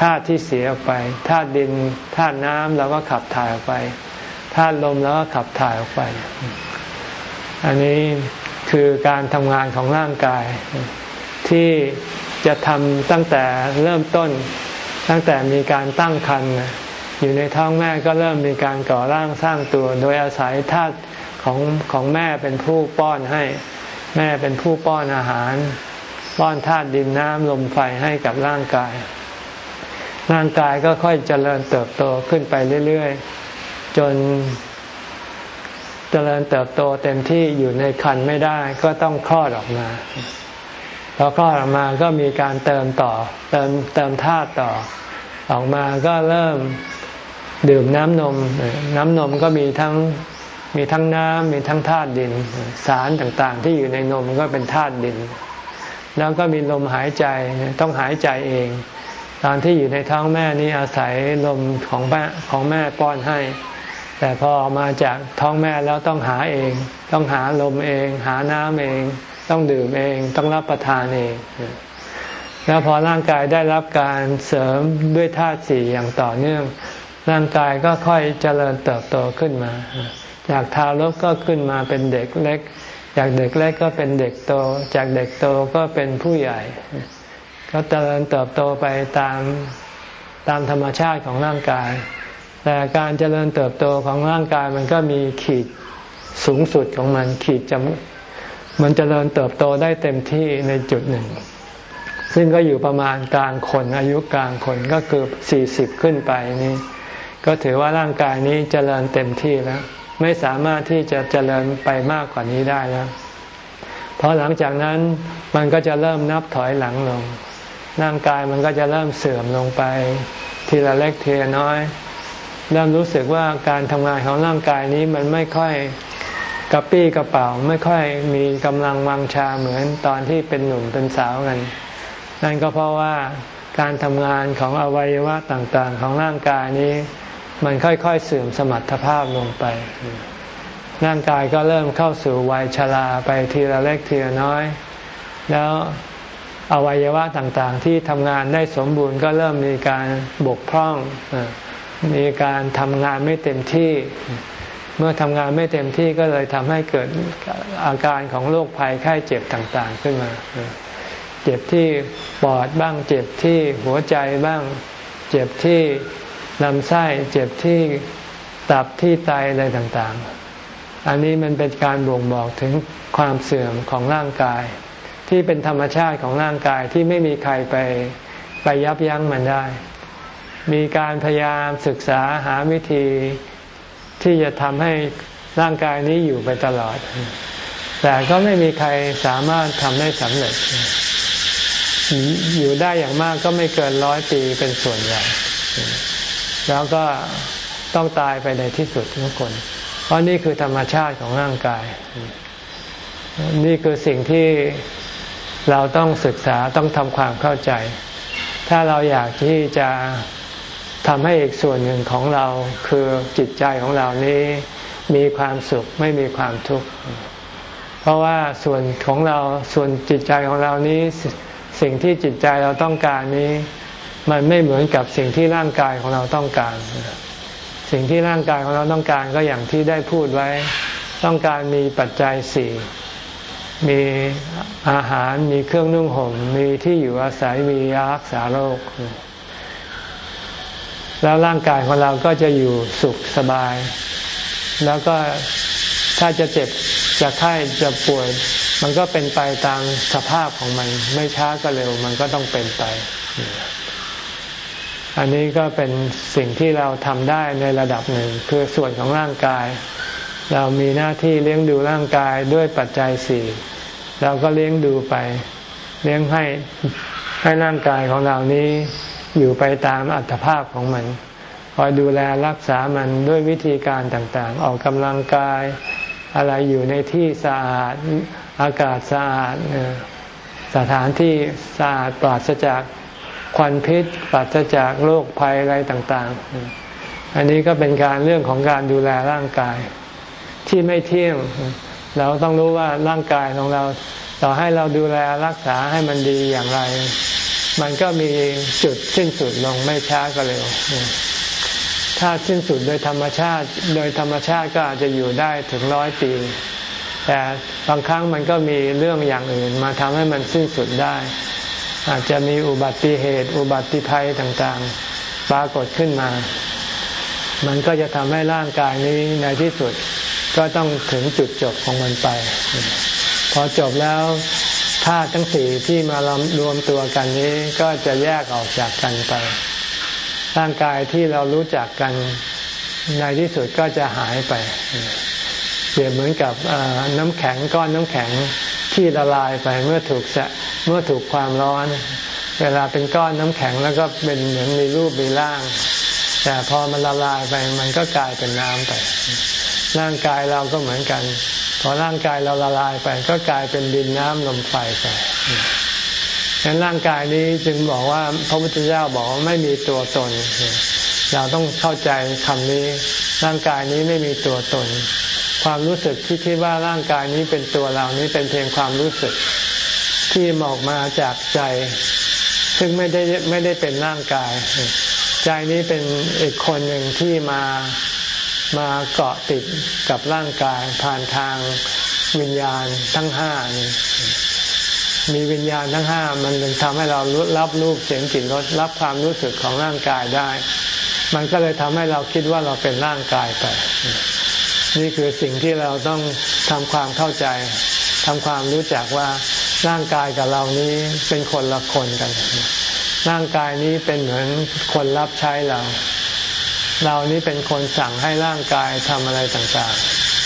ธาตุที่เสียออกไปธาตุดินธาตุน้ำเราก็ขับถ่ายออกไปธาตุลมแล้วก็ขับถ่ายออกไป อันนี้คือการทำงานของร่างกาย ที่จะทำตั้งแต่เริ่มต้น ตั้งแต่มีการตั้งครรภ์ อยู่ในท้องแม่ก็เริ่มมีการก่อร่างสร้างตัว โดยอาศัยธาตุของของแม่เป็นผู้ป้อนให้ แม่เป็นผู้ป้อนอาหาร ป้อนธาตุดินน้ำลมไฟให้กับร่างกาย ร่างกายก็ค่อยเจริญเติบโตขึ้นไปเรื่อยๆ จนเจริญเติบโตเต็มที่อยู่ในคันไม่ได้ก็ต้องคลอดออกมาพอคลอดออกมาก็มีการเติมต่อ เติมเติมธาตุต่อ ออกมาก็เริ่ม ดื่มน้ำนม น้ำนมก็มีทั้งมีทั้งน้ำมีทั้งธาตุดิน สารต่างๆ ที่อยู่ในนมก็เป็นธาตุดิน แล้วก็มีลมหายใจต้องหายใจเอง ตอนที่อยู่ในท้องแม่นี้อาศัยลมของแม่ของแม่ป้อนให้ แต่พอออกมาจากท้องแม่แล้วต้องหาเอง ต้องหาลมเอง หาน้ำเอง ต้องดื่มเอง ต้องรับประทานเอง แล้วพอร่างกายได้รับการเสริมด้วยธาตุสี่อย่างต่อเนื่อง ร่างกายก็ค่อยเจริญเติบโตขึ้นมา จากทารกก็ขึ้นมาเป็นเด็กเล็ก จากเด็กเล็กก็เป็นเด็กโต จากเด็กโตก็เป็นผู้ใหญ่ ก็เจริญเติบโตไปตามตามธรรมชาติของร่างกาย แต่การเจริญเติบโตของร่างกายมันก็มีขีดสูงสุดของมันขีดจำมันเจริญเติบโตได้เต็มที่ในจุดหนึ่ง ซึ่งก็อยู่ประมาณกลางคนอายุกลางคนก็คือสี่สิบขึ้นไปนี่ ก็ถือว่าร่างกายนี้เจริญเต็มที่แล้ว ไม่สามารถที่จะเจริญไปมากกว่านี้ได้แล้ว เพอหลังจากนั้นมันก็จะเริ่มนับถอยหลังลง ร่างกายมันก็จะเริ่มเสื่อมลงไป ทีละเล็กทีละน้อย เริ่มรู้สึกว่าการทำงานของร่างกายนี้มันไม่ค่อยกระปี้กระเป๋าไม่ค่อยมีกำลังวังชาเหมือนตอนที่เป็นหนุ่มเป็นสาวกัน นั่นก็เพราะว่าการทำงานของอวัยวะต่างๆ ของร่างกายนี้ มันค่อยๆเสื่อมสมรรถภาพลงไป ร่างกายก็เริ่มเข้าสู่วัยชราไปทีละเล็กทีละน้อย แล้วอวัยวะต่างๆ ที่ทำงานได้สมบูรณ์ก็เริ่มมีการบกพร่อง มีการทำงานไม่เต็มที่ เมื่อทำงานไม่เต็มที่ก็เลยทำให้เกิดอาการของโรคภัยไข้เจ็บต่างๆขึ้นมา เจ็บที่ปอดบ้าง เจ็บที่หัวใจบ้าง เจ็บที่ ลำไส้เจ็บที่ตับที่ไตอะไรต่างๆ อันนี้มันเป็นการบ่งบอกถึงความเสื่อมของร่างกาย ที่เป็นธรรมชาติของร่างกายที่ไม่มีใครไปไปยับยั้งมันได้ มีการพยายามศึกษาหาวิธีที่จะทำให้ร่างกายนี้อยู่ไปตลอด แต่ก็ไม่มีใครสามารถทำได้สำเร็จ อยู่ได้อย่างมากก็ไม่เกินร้อยปีเป็นส่วนใหญ่ แล้วก็ต้องตายไปในที่สุดทุกคน เพราะนี่คือธรรมชาติของร่างกาย นี่คือสิ่งที่เราต้องศึกษาต้องทำความเข้าใจ ถ้าเราอยากที่จะทำให้อีกส่วนหนึ่งของเราคือจิตใจของเรานี้มีความสุขไม่มีความทุกข์ เพราะว่าส่วนของเราส่วนจิตใจของเรานี้สิ่งที่จิตใจเราต้องการนี้ มันไม่เหมือนกับสิ่งที่ร่างกายของเราต้องการ สิ่งที่ร่างกายของเราต้องการก็อย่างที่ได้พูดไว้ ต้องการมีปัจจัยสี่มีอาหารมีเครื่องนุ่งห่ม มีที่อยู่อาศัยมียารักษาโรค แล้วร่างกายของเราก็จะอยู่สุขสบาย แล้วก็ถ้าจะเจ็บจะไข้จะป่วย มันก็เป็นไปตามสภาพของมัน ไม่ช้าก็เร็วมันก็ต้องเป็นไป อันนี้ก็เป็นสิ่งที่เราทำได้ในระดับหนึ่ง คือส่วนของร่างกาย เรามีหน้าที่เลี้ยงดูร่างกายด้วยปัจจัยสี่เราก็เลี้ยงดูไป เลี้ยงให้ให้ร่างกายของเรานี้อยู่ไปตามอัตภาพของมันคอยดูแลรักษามันด้วยวิธีการต่างๆ ออกกำลังกาย อะไรอยู่ในที่สะอาดอากาศสะอาดสถานที่สะอาดปราศจาก ควันพิษปราศจากโรคภัยอะไรต่างๆ อันนี้ก็เป็นการเรื่องของการดูแลร่างกาย ที่ไม่เที่ยง เราต้องรู้ว่าร่างกายของเราต่อให้เราดูแลรักษาให้มันดีอย่างไร มันก็มีจุดสิ้นสุดลงไม่ช้าก็เร็ว ถ้าสิ้นสุดโดยธรรมชาติ โดยธรรมชาติก็อาจจะอยู่ได้ถึงร้อยปี แต่บางครั้งมันก็มีเรื่องอย่างอื่นมาทำให้มันสิ้นสุดได้ อาจจะมีอุบัติเหตุ อุบัติภัยต่างๆ ปรากฏขึ้นมา มันก็จะทำให้ร่างกายนี้ในที่สุดก็ต้องถึงจุดจบของมันไป พอจบแล้วธาตุทั้งสี่ที่มารวมตัวกันนี้ก็จะแยกออกจากกันไป ร่างกายที่เรารู้จักกันในที่สุดก็จะหายไป เปรียบเหมือนกับน้ำแข็งก้อนน้ำแข็งที่ละลายไปเมื่อถูกแส เมื่อถูกความร้อน เวลาเป็นก้อนน้ำแข็งแล้วก็เป็นเหมือนมีรูปมีร่าง แต่พอมันละลายไปมันก็กลายเป็นน้ำไป ร่างกายเราก็เหมือนกัน พอร่างกายเราละลายไป ก็กลายเป็นดินน้ำลมไฟไปดังนั้นร่างกายนี้จึงบอกว่าพระพุทธเจ้าบอกว่าไม่มีตัวตน เราต้องเข้าใจคำนี้ ร่างกายนี้ไม่มีตัวตน ความรู้สึกที่คิดว่าร่างกายนี้เป็นตัวเรานี้เป็นเพียงความรู้สึก ที่ออกมาจากใจ ซึ่งไม่ได้ไม่ได้เป็นร่างกาย ใจนี้เป็นอีกคนหนึ่งที่มามาเกาะติดกับร่างกายผ่านทางวิญญาณทั้งห้านี่มีวิญญาณทั้งห้ามันทำให้เรารับรูปเสียงกลิ่นรสรับความรู้สึกของร่างกายได้ มันก็เลยทำให้เราคิดว่าเราเป็นร่างกายไป นี่คือสิ่งที่เราต้องทำความเข้าใจทำความรู้จักว่า ร่างกายกับเรานี้เป็นคนละคนกัน ร่างกายนี้เป็นเหมือนคนรับใช้เรา เรานี้เป็นคนสั่งให้ร่างกายทำอะไรต่าง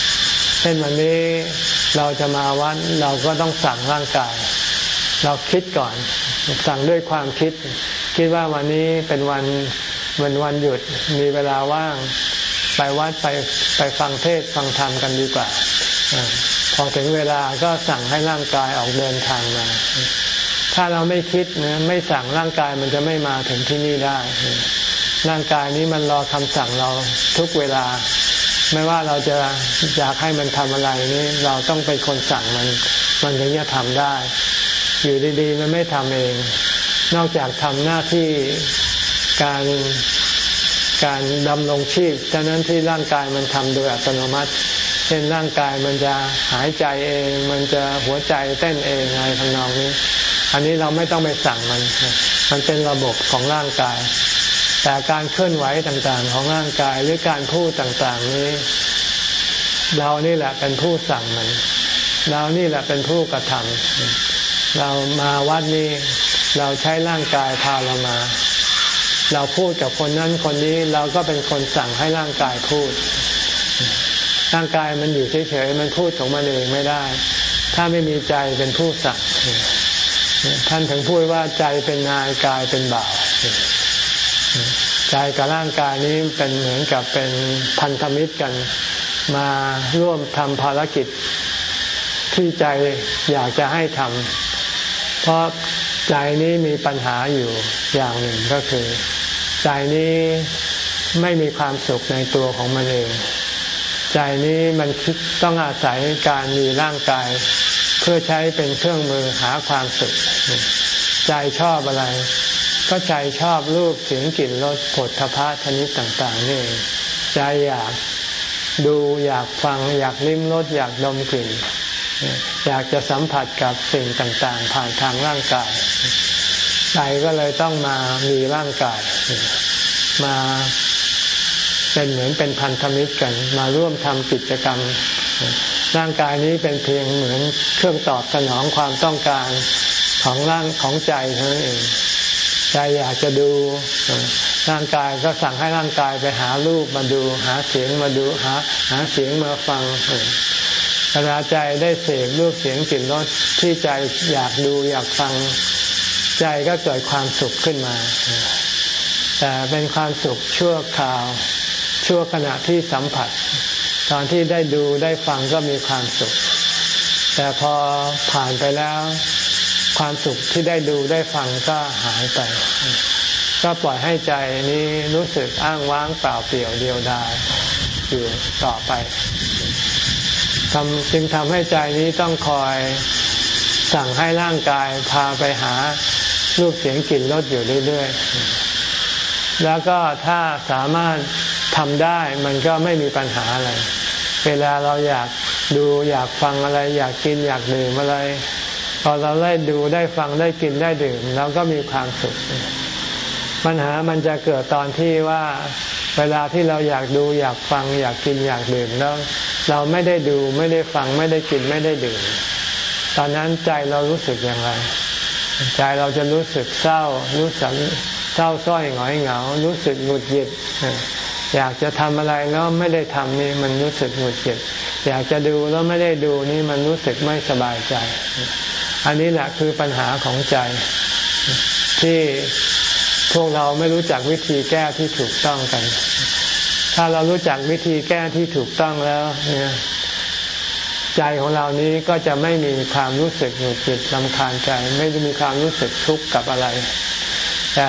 ๆ เช่นวันนี้เราจะมาวัดเราก็ต้องสั่งร่างกาย เราคิดก่อน สั่งด้วยความคิด คิดว่าวันนี้เป็นวันวันวันหยุดมีเวลาว่าง ไปวัดไปไปฟังเทศฟังธรรมกันดีกว่า พอถึงเวลาก็สั่งให้ร่างกายออกเดินทางมา ถ้าเราไม่คิดนะไม่สั่งร่างกายมันจะไม่มาถึงที่นี่ได้ ร่างกายนี้มันรอคำสั่งเราทุกเวลา ไม่ว่าเราจะอยากให้มันทำอะไรนี้เราต้องเป็นคนสั่งมัน มันถึงจะทำได้ อยู่ดีๆมันไม่ทำเอง นอกจากทำหน้าที่การการดำรงชีพฉะนั้นที่ร่างกายมันทำโดยอัตโนมัติ เช่นร่างกายมันจะหายใจเอง มันจะหัวใจเต้นเองอะไรทำนองนี้ อันนี้เราไม่ต้องไปสั่งมัน มันเป็นระบบของร่างกาย แต่การเคลื่อนไหวต่างๆ ของร่างกายหรือการพูดต่างๆนี้ เรานี่แหละเป็นผู้สั่งมัน เรานี่แหละเป็นผู้กระทำเรามาวัดนี้เราใช้ร่างกายพาเรามา เราพูดกับคนนั้นคนนี้เราก็เป็นคนสั่งให้ร่างกายพูด ร่างกายมันอยู่เฉยๆมันพูดของมันเองไม่ได้ ถ้าไม่มีใจเป็นผู้สั่งท่านถึงพูดว่าใจเป็นนายกายเป็นบ่าวใจกับร่างกายนี้เป็นเหมือนกับเป็นพันธมิตรกัน มาร่วมทำภารกิจที่ใจอยากจะให้ทำเพราะใจนี้มีปัญหาอยู่อย่างหนึ่งก็คือ ใจนี้ไม่มีความสุขในตัวของมันเอง ใจนี้มันคิดต้องอาศัยการมีร่างกาย เพื่อใช้เป็นเครื่องมือหาความสุข ใจชอบอะไร ก็ใจชอบรูปเสียงกลิ่นรสผลทพะชนิดต่างๆนี่ใจอยากดูอยากฟังอยากลิ้มรสอยากดมกลิ่น อยากจะสัมผัสกับสิ่งต่างๆ ผ่านทางร่างกาย ใจก็เลยต้องมามีร่างกาย มา เป็นเหมือนเป็นพันธมิตรกันมาร่วมทำกิจกรรม ร่างกายนี้เป็นเพียงเหมือนเครื่องตอบสนองความต้องการของร่างของใจเท่านั้นเองใจอยากจะดูร่างกายก็สั่งให้ร่างกายไปหารูปมาดู หาเสียงมาดูหาหาเสียงมาฟังเวลาใจได้เสพรูปเสียงกลิ่นรสที่ใจอยากดูอยากฟัง ใจก็เกิดความสุขขึ้นมา แต่เป็นความสุขชั่วคราว ชั่วขณะที่สัมผัส ตอนที่ได้ดูได้ฟังก็มีความสุข แต่พอผ่านไปแล้ว ความสุขที่ได้ดูได้ฟังก็หายไป ก็ปล่อยให้ใจนี้รู้สึกอ้างว้างเปล่าเปลี่ยวเดียวดายอยู่ต่อไปทำจึงทำให้ใจนี้ต้องคอยสั่งให้ร่างกายพาไปหารูปเสียงกลิ่นรสอยู่เรื่อยๆ แล้วก็ถ้าสามารถ ทำได้มันก็ไม่มีปัญหาอะไร เวลาเราอยากดูอยากฟังอะไร อยากกินอยากดื่มอะไร พอเราได้ดูได้ฟังได้กินได้ดื่มเราก็มีความสุข ปัญหามันจะเกิดตอนที่ว่าเวลาที่เราอยากดูอยากฟัง อยากกินอยากดื่มแล้วเราไม่ได้ดูไม่ได้ฟังไม่ได้กินไม่ได้ดื่ม ตอนนั้นใจเรารู้สึกอย่างไร ใจเราจะรู้สึกเศร้า รู้สึกเศร้าส้อยหงอยเหงา รู้สึกหงุดหงิด อยากจะทำอะไรแล้วไม่ได้ทำนี่มันรู้สึกหงุดหงิดอยากจะดูแล้วไม่ได้ดูนี่มันรู้สึกไม่สบายใจ อันนี้แหละคือปัญหาของใจ ที่พวกเราไม่รู้จักวิธีแก้ที่ถูกต้องกัน ถ้าเรารู้จักวิธีแก้ที่ถูกต้องแล้วเนี่ยใจของเรานี้ก็จะไม่มีความรู้สึกหงุดหงิดลำคาญใจ ไม่ได้มีความรู้สึกทุกข์กับอะไร แต่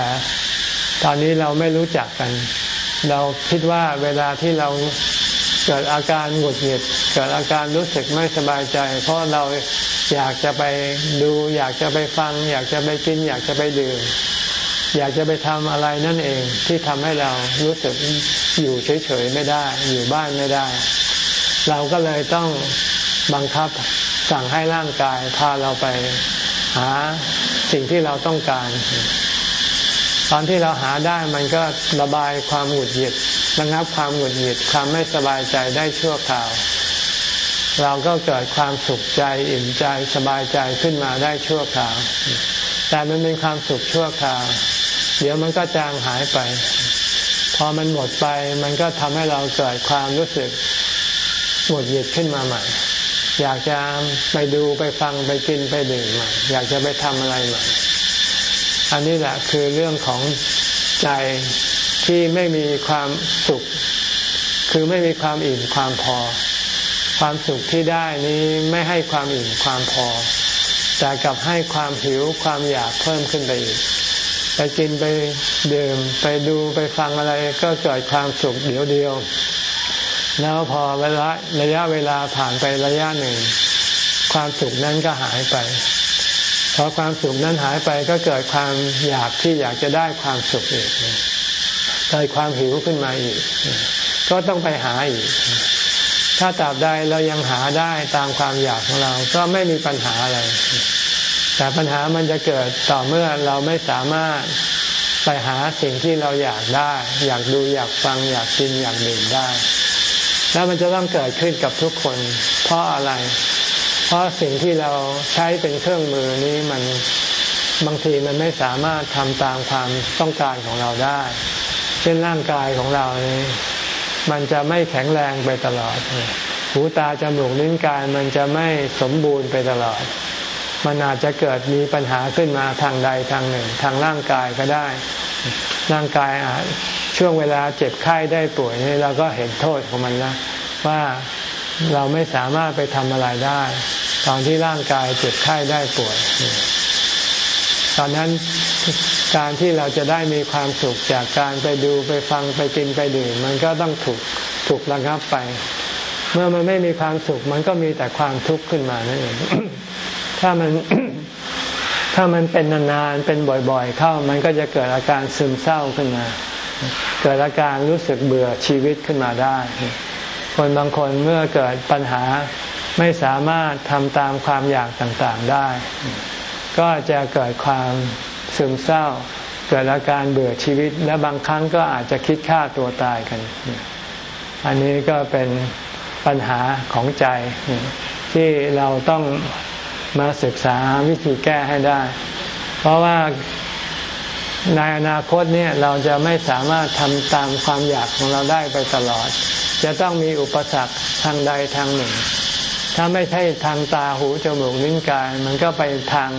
ตอนนี้เราไม่รู้จักกัน เราคิดว่าเวลาที่เราเกิดอาการหงุดหงิดเกิดอาการรู้สึกไม่สบายใจ เพราะเราอยากจะไปดู อยากจะไปฟัง อยากจะไปกิน อยากจะไปดื่ม อยากจะไปทำอะไรนั่นเองที่ทำให้เรารู้สึกอยู่เฉยๆไม่ได้ อยู่บ้านไม่ได้ เราก็เลยต้องบังคับสั่งให้ร่างกายพาเราไปหาสิ่งที่เราต้องการ ตอนที่เราหาได้มันก็ระบายความหงุดหงิดระงับความหงุดหงิดความไม่สบายใจได้ชั่วคราว เราก็เกิดความสุขใจอิ่มใจสบายใจขึ้นมาได้ชั่วคราว แต่มันเป็นความสุขชั่วคราว เดี๋ยวมันก็จางหายไป พอมันหมดไปมันก็ทำให้เราเกิดความรู้สึกหงุดหงิดขึ้นมาใหม่ อยากจะไปดูไปฟังไปกินไปดื่มใหม่อยากจะไปทำอะไรใหม่ อันนี้แหละคือเรื่องของใจที่ไม่มีความสุข คือไม่มีความอิ่มความพอ ความสุขที่ได้นี้ไม่ให้ความอิ่มความพอ แต่กลับให้ความหิวความอยากเพิ่มขึ้นไปอีกไปกินไปดื่มไปดูไปฟังอะไรก็เกิดความสุขเดียวเดียว แล้วพอเวลาระยะเวลาผ่านไประยะหนึ่ง ความสุขนั้นก็หายไป พอความสุขนั้นหายไปก็เกิดความอยากที่อยากจะได้ความสุขอีกเกิดความหิวขึ้นมาอีก ก็ต้องไปหาอีก ถ้าตราบใดเรายังหาได้ตามความอยากของเรา ก็ไม่มีปัญหาอะไร แต่ปัญหามันจะเกิดต่อเมื่อเราไม่สามารถไปหาสิ่งที่เราอยากได้ อยากดูอยากฟังอยากกินอยากดื่มได้ แล้วมันจะต้องเกิดขึ้นกับทุกคน เพราะอะไร เพราะสิ่งที่เราใช้เป็นเครื่องมือนี้มันบางทีมันไม่สามารถทำตามความต้องการของเราได้ เช่นร่างกายของเรานี้มันจะไม่แข็งแรงไปตลอด หูตาจมูกลิ้นกายมันจะไม่สมบูรณ์ไปตลอด มันอาจจะเกิดมีปัญหาขึ้นมาทางใดทางหนึ่ง ทางร่างกายก็ได้ ร่างกายอาจช่วงเวลาเจ็บไข้ได้ป่วยนี่เราก็เห็นโทษของมันแล้วว่า เราไม่สามารถไปทำอะไรได้ ตอนที่ร่างกายเจ็บไข้ได้ป่วย ตอนนั้นการที่เราจะได้มีความสุขจากการไปดูไปฟังไปกินไปดื่ม มันก็ต้องถูกถูกระงับไป เมื่อมันไม่มีความสุข มันก็มีแต่ความทุกข์ขึ้นมานั่นเองถ้ามันถ้ามันเป็นนานๆเป็นบ่อยๆ เข้า มันก็จะเกิดอาการซึมเศร้าขึ้นมา เกิดอาการรู้สึกเบื่อชีวิตขึ้นมาได้ คนบางคนเมื่อเกิดปัญหาไม่สามารถทำตามความอยากต่างๆได้ ก็จะเกิดความซึมเศร้า เกิดอาการเบื่อชีวิต และบางครั้งก็อาจจะคิดฆ่าตัวตายกัน อันนี้ก็เป็นปัญหาของใจ ที่เราต้องมาศึกษาวิธีแก้ให้ได้ เพราะว่าในอนาคตเนี่ยเราจะไม่สามารถทำตามความอยากของเราได้ไปตลอด จะต้องมีอุปสรรคทางใดทางหนึ่ง ถ้าไม่ใช่ทางตาหูจมูกลิ้นกาย มันก็ไปทาง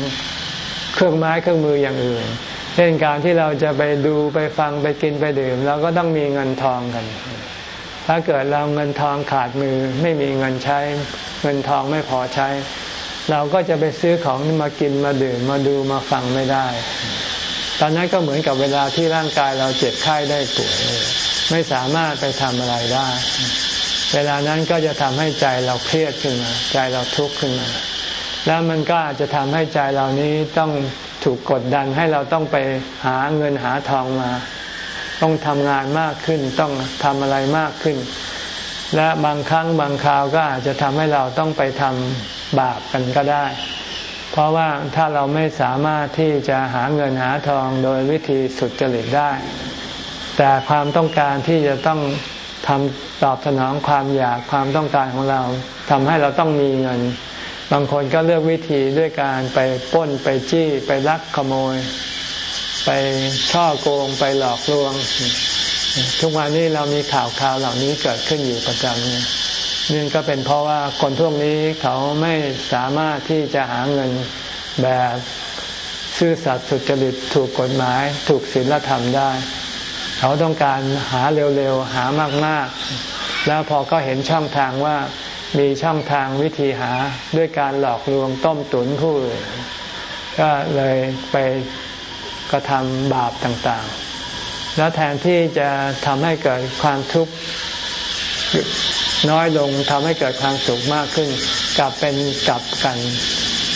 เครื่องไม้เครื่องมืออย่างอื่น เช่นการที่เราจะไปดูไปฟังไปกินไปดื่ม เราก็ต้องมีเงินทองกัน ถ้าเกิดเราเงินทองขาดมือไม่มีเงินใช้ เงินทองไม่พอใช้ เราก็จะไปซื้อของมากินมาดื่มมาดูมาฟังไม่ได้ ตอนนั้นก็เหมือนกับเวลาที่ร่างกายเราเจ็บไข้ได้ป่วย ไม่สามารถไปทำอะไรได้ เวลานั้นก็จะทำให้ใจเราเครียดขึ้นมา ใจเราทุกข์ขึ้นมา แล้วมันก็อาจจะทำให้ใจเรานี้ต้องถูกกดดันให้เราต้องไปหาเงินหาทองมา ต้องทำงานมากขึ้น ต้องทำอะไรมากขึ้น และบางครั้งบางคราวก็อาจจะทำให้เราต้องไปทำบาปกันก็ได้ เพราะว่าถ้าเราไม่สามารถที่จะหาเงินหาทองโดยวิธีสุดจริตได้ แต่ความต้องการที่จะต้องทำตอบสนองความอยากความต้องการของเราทำให้เราต้องมีเงิน บางคนก็เลือกวิธีด้วยการไปป้นไปจี้ไปลักขโมย ไปช่อโกงไปหลอกลวง ทุกวันนี้เรามีข่าวข่าวเหล่านี้เกิดขึ้นอยู่ประจำเนี่ยนี่ก็เป็นเพราะว่าคนพวกนี้เขาไม่สามารถที่จะหาเงินแบบซื่อสัตย์สุจริตถูกกฎหมาย ถูกศีลธรรมได้ เขาต้องการหาเร็วๆ หามากๆ แล้วพอก็เห็นช่องทางว่ามีช่องทางวิธีหาด้วยการหลอกลวงต้มตุ๋นผู้อื่นก็เลยไปกระทำบาปต่างๆ แล้วแทนที่จะทำให้เกิดความทุกข์น้อยลงทำให้เกิดความสุขมากขึ้น กลับเป็นกลับกัน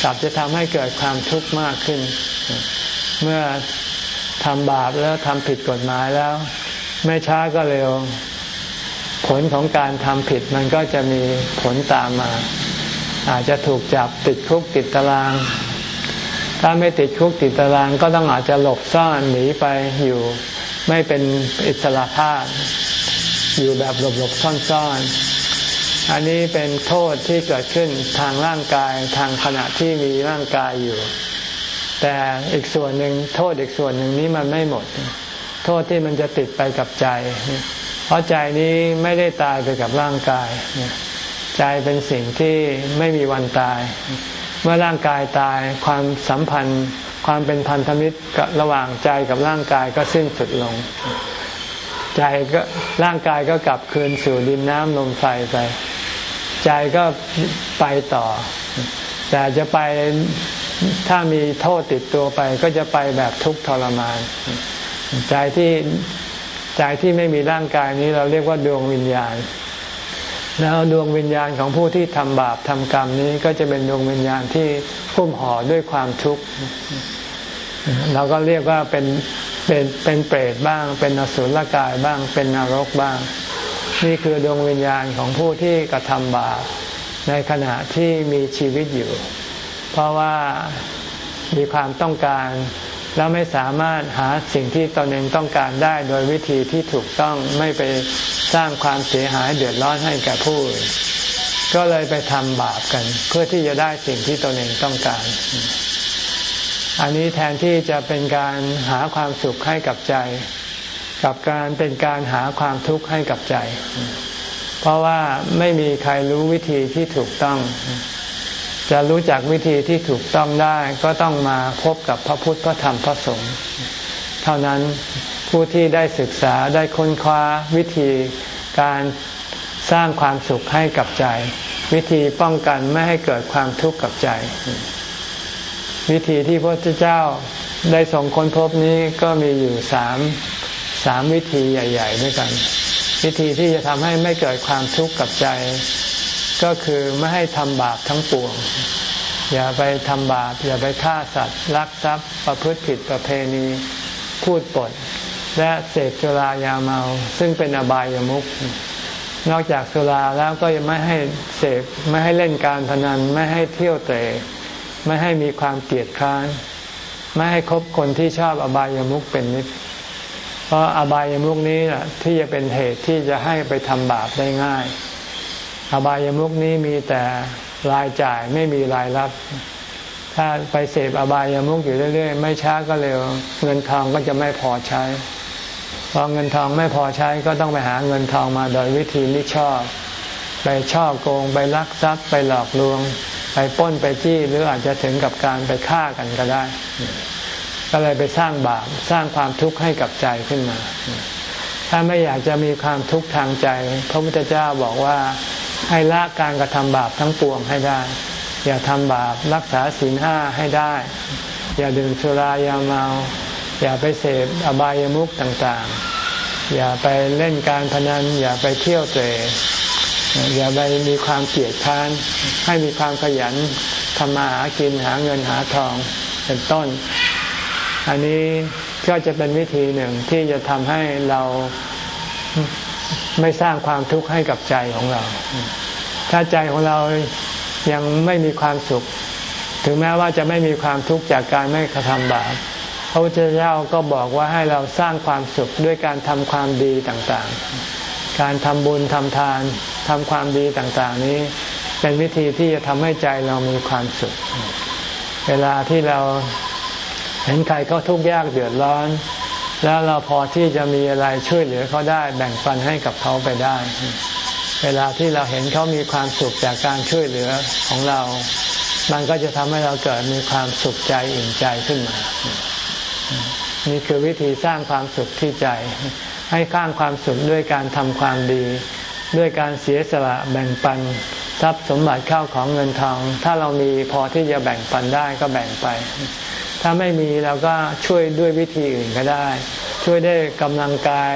กลับจะทำให้เกิดความทุกข์มากขึ้น เมื่อ ทำบาปแล้วทำผิดกฎหมายแล้ว ไม่ช้าก็เร็ว ผลของการทำผิดมันก็จะมีผลตามมา อาจจะถูกจับติดคุกติดตาราง ถ้าไม่ติดคุกติดตาราง ก็ต้องอาจจะหลบซ่อนหนีไปอยู่ ไม่เป็นอิสระภาพ อยู่แบบหลบหลบซ่อนซ่อนอันนี้เป็นโทษที่เกิดขึ้นทางร่างกายทางขณะที่มีร่างกายอยู่ แต่อีกส่วนหนึ่งโทษอีกส่วนหนึ่งนี้มันไม่หมด โทษที่มันจะติดไปกับใจ เพราะใจนี้ไม่ได้ตายไปกับร่างกาย ใจเป็นสิ่งที่ไม่มีวันตาย เมื่อร่างกายตายความสัมพันธ์ความเป็นพันธมิตรระหว่างใจกับร่างกายก็สิ้นสุดลง ใจก็ร่างกายก็กลับคืนสู่ดินน้ำลมไฟไป ใจก็ไปต่อ แต่จะไป ถ้ามีโทษติดตัวไปก็จะไปแบบทุกข์ทรมาน ใจที่ใจที่ไม่มีร่างกายนี้เราเรียกว่าดวงวิญญาณ แล้วดวงวิญญาณของผู้ที่ทำบาปทำกรรมนี้ก็จะเป็นดวงวิญญาณที่พุ่มห่อด้วยความทุกข์เราก็เรียกว่าเป็นเป็นเป็นเปรตบ้าง เป็นอสุรกายบ้าง เป็นนรกบ้าง นี่คือดวงวิญญาณของผู้ที่กระทำบาปในขณะที่มีชีวิตอยู่ เพราะว่ามีความต้องการ แล้วไม่สามารถหาสิ่งที่ตนเองต้องการได้โดยวิธีที่ถูกต้องไม่ไปสร้างความเสียหายเดือดร้อนให้แก่ผู้อื่นก็เลยไปทำบาปกัน เพื่อที่จะได้สิ่งที่ตนเองต้องการ อันนี้แทนที่จะเป็นการหาความสุขให้กับใจ กับการเป็นการหาความทุกข์ให้กับใจ เพราะว่าไม่มีใครรู้วิธีที่ถูกต้อง จะรู้จักวิธีที่ถูกต้องได้ก็ต้องมาพบกับพระพุทธพระธรรมพระสงฆ์เท่านั้นผู้ที่ได้ศึกษาได้ค้นคว้าวิธีการสร้างความสุขให้กับใจ วิธีป้องกันไม่ให้เกิดความทุกข์กับใจ วิธีที่พระเจ้าได้ส่งค้นพบนี้ก็มีอยู่สามสามวิธีใหญ่ ๆ ด้วยกัน วิธีที่จะทำให้ไม่เกิดความทุกข์กับใจ ก็คือไม่ให้ทำบาปทั้งปวง อย่าไปทำบาป อย่าไปฆ่าสัตว์ลักทรัพย์ ประพฤติผิดประเพณีพูดปด และเสพสุรายาเมา ซึ่งเป็นอบายามุขนอกจากสุราแล้วก็ยังไม่ให้เสพไม่ให้เล่นการพนัน ไม่ให้เที่ยวเตะไม่ให้มีความเกลียดค้าน ไม่ให้คบคนที่ชอบอบายามุขเป็นนิดเพราะอบายามุขนี้แหละที่จะเป็นเหตุที่จะให้ไปทำบาปได้ง่าย อบายามุขนี้มีแต่รายจ่ายไม่มีรายรับ ถ้าไปเสพอบายามุขอยู่เรื่อยๆ ไม่ช้าก็เร็ว เงินทองก็จะไม่พอใช้ พอเงินทองไม่พอใช้ก็ต้องไปหาเงินทองมาโดยวิธีไม่ชอบ ไปช่อโกง ไปลักทรัพย์ ไปหลอกลวง ไปป้นไปจี้หรืออาจจะถึงกับการไปฆ่ากันก็ได้ ก็เลยไปสร้างบาปสร้างความทุกข์ให้กับใจขึ้นมา ถ้าไม่อยากจะมีความทุกข์ทางใจ พระพุทธเจ้าบอกว่า ให้ละการกระทำบาปทั้งปวงให้ได้ อย่าทำบาปรักษาศีลห้าให้ได้ อย่าดื่มสุรายาเมา อย่าไปเสพอบายามุขต่างๆ อย่าไปเล่นการพนัน อย่าไปเที่ยวเตะอย่าไปมีความเกลียดค้าน ให้มีความขยันทำมาหากินหาเงินหาทองเป็นต้น อันนี้ก็จะเป็นวิธีหนึ่งที่จะทำให้เรา ไม่สร้างความทุกข์ให้กับใจของเรา ถ้าใจของเรายังไม่มีความสุข ถึงแม้ว่าจะไม่มีความทุกข์จากการไม่กระทำบาปพระพุทธเจ้าก็บอกว่าให้เราสร้างความสุขด้วยการทำความดีต่างๆ การทำบุญทำทานทำความดีต่างๆ นี้ เป็นวิธีที่จะทำให้ใจเรามีความสุข เวลาที่เราเห็นใครเขาทุกข์ยากเดือดร้อน แล้วเราพอที่จะมีอะไรช่วยเหลือเขาได้แบ่งปันให้กับเขาไปได้ เวลาที่เราเห็นเขามีความสุขจากการช่วยเหลือของเรา มันก็จะทำให้เราเกิดมีความสุขใจอิ่มใจขึ้นมา นี่คือวิธีสร้างความสุขที่ใจ ให้สร้างความสุขด้วยการทำความดี ด้วยการเสียสละแบ่งปันทรัพย์สมบัติเข้าของเงินทอง ถ้าเรามีพอที่จะแบ่งปันได้ก็แบ่งไป ถ้าไม่มีเราก็ช่วยด้วยวิธีอื่นก็ได้ ช่วยได้กำลังกาย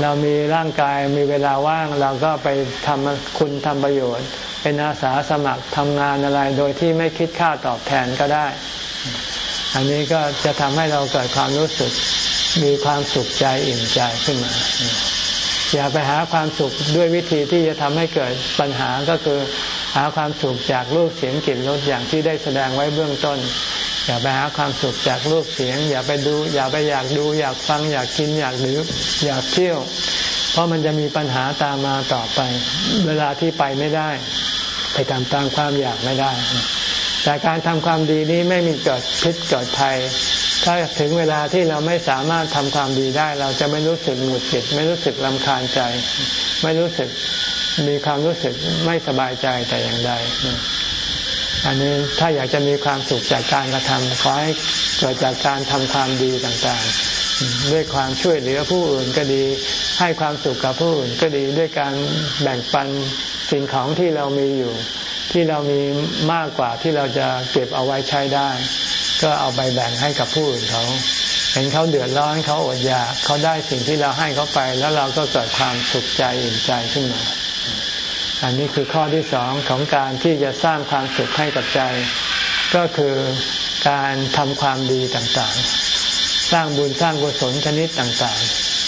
เรามีร่างกายมีเวลาว่างเราก็ไปทำคุณทำประโยชน์ เป็นอาสาสมัครทำงานอะไรโดยที่ไม่คิดค่าตอบแทนก็ได้ อันนี้ก็จะทำให้เราเกิดความรู้สึกมีความสุขใจอิ่มใจขึ้นมา อย่าไปหาความสุขด้วยวิธีที่จะทำให้เกิดปัญหาก็คือหาความสุขจากรูปเสียงกลิ่นรสอย่างที่ได้แสดงไว้เบื้องต้น อย่าไปหาความสุขจากรูปเสียง อย่าไปดู อย่าไปอยากดู อยากฟังอยากกินอยากดื่มอยากเที่ยว เพราะมันจะมีปัญหาตามมาต่อไป เวลาที่ไปไม่ได้ ไปทำตามความอยากไม่ได้ แต่การทำความดีนี้ไม่มีเกิดพิษเกิดภัยถ้าถึงเวลาที่เราไม่สามารถทำความดีได้ เราจะไม่รู้สึกหงุดหงิดไม่รู้สึกลำคาญใจ ไม่รู้สึกมีความรู้สึกไม่สบายใจแต่อย่างใด อันนี้ถ้าอยากจะมีความสุขจากการกระทำขอให้เกิดจากการทำความดีต่างๆ ด้วยความช่วยเหลือผู้อื่นก็ดี ให้ความสุขกับผู้อื่นก็ดีด้วยการแบ่งปันสิ่งของที่เรามีอยู่ ที่เรามีมากกว่าที่เราจะเก็บเอาไว้ใช้ได้ ก็เอาไปแบ่งให้กับผู้อื่นเขาเห็นเขาเดือดร้อนเขาอดอยากเขาได้สิ่งที่เราให้เขาไป แล้วเราก็เกิดความสุขใจอิ่มใจขึ้นมา อันนี้คือข้อที่สองของการที่จะสร้างความสุขให้กับใจ ก็คือการทำความดีต่างๆ สร้างบุญสร้างกุศลชนิดต่าง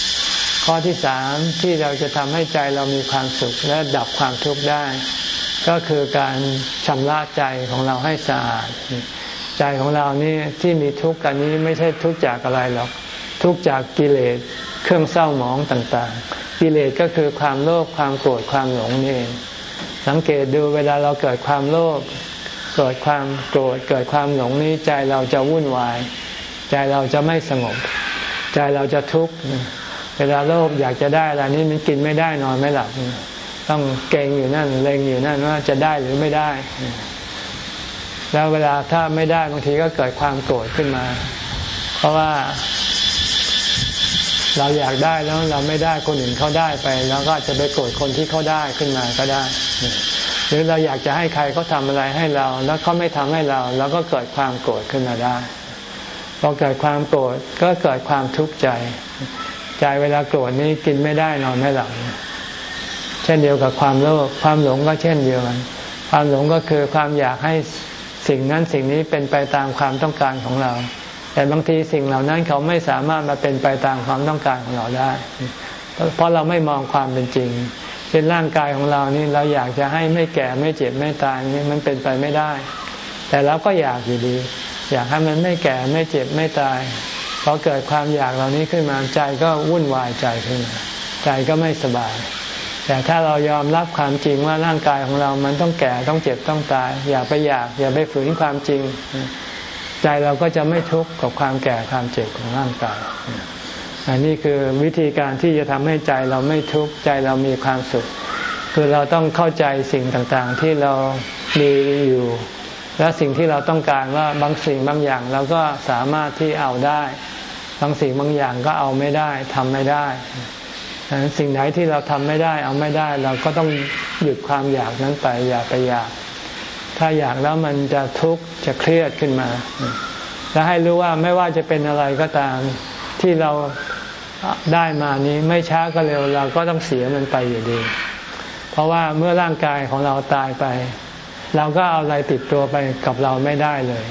ๆ ข้อที่สามที่เราจะทำให้ใจเรามีความสุขและดับความทุกข์ได้ ก็คือการชำระใจของเราให้สะอาด ใจของเรานี่ที่มีทุกข์กันนี้ไม่ใช่ทุกข์จากอะไรหรอก ทุกข์จากกิเลสเครื่องเศร้าหมองต่างๆ กิเลสก็คือความโลภความโกรธความหลงนี่เองสังเกตดูเวลาเราเกิดความโลภเกิดความโกรธเกิดความหลงนี้ใจเราจะวุ่นวาย ใจเราจะไม่สงบ ใจเราจะทุกข์เวลาโลภอยากจะได้อะไรนี้มันกินไม่ได้นอนไม่หลับ ต้องเก่งอยู่นั่นเลงอยู่นั่นว่าจะได้หรือไม่ได้ แล้วเวลาถ้าไม่ได้บางทีก็เกิดความโกรธขึ้นมา เพราะว่า เราอยากได้แล้วเราไม่ได้คนอื่นเขาได้ไป แล้วก็จะไปโกรธคนที่เขาได้ขึ้นมาก็ได้ หรือเราอยากจะให้ใครเขาทาอะไรให้เรา แล้วเขาไม่ทำให้เราเราก็เกิดความโกรธขึ้นมาได้พอเกิดความโกรธก็เกิดความทุกข์ใจ ใจเวลาโกรธนี้กินไม่ได้นอนไม่หลับเช่นเดียวกับความโลภความหลงก็เช่นเดียวกัน ความหลงก็คือความอยากให้สิ่งนั้นสิ่งนี้เป็นไปตามความต้องการของเรา แต่บางทีสิ่งเหล่านั้นเขาไม่สามารถมาเป็นไปตามความต้องการของเราได้ เพราะเราไม่มองความเป็นจริงเป็นร่างกายของเรานี่เราอยากจะให้ไม่แก่ไม่เจ็บไม่ตายนี่มันเป็นไปไม่ได้ แต่เราก็อยากอยู่ดี อยากให้มันไม่แก่ไม่เจ็บไม่ตายพอเกิดความอยากเหล่านี้ขึ้นมาใจก็วุ่นวายใจขึ้นมาใจก็ไม่สบาย แต่ถ้าเรายอมรับความจริงว่าร่างกายของเรามันต้องแก่ต้องเจ็บต้องตาย อย่าไปอยาก อย่าไปฝืนความจริง ใจเราก็จะไม่ทุกข์กับความแก่ความเจ็บของร่างกายอันนี้คือวิธีการที่จะทำให้ใจเราไม่ทุกข์ใจเรามีความสุข คือเราต้องเข้าใจสิ่งต่างๆที่เรามีอยู่ และสิ่งที่เราต้องการว่าบางสิ่งบางอย่างเราก็สามารถที่เอาได้ บางสิ่งบางอย่างก็เอาไม่ได้ทำไม่ได้สิ่งไหนที่เราทำไม่ได้เอาไม่ได้ เราก็ต้องหยุดความอยากนั้นไปอย่าไปอยาก ถ้าอยากแล้วมันจะทุกข์จะเครียดขึ้นมา และให้รู้ว่าไม่ว่าจะเป็นอะไรก็ตามที่เราได้มานี้ไม่ช้าก็เร็วเราก็ต้องเสียมันไปอยู่ดี เพราะว่าเมื่อร่างกายของเราตายไป เราก็เอาอะไรติดตัวไปกับเราไม่ได้เลย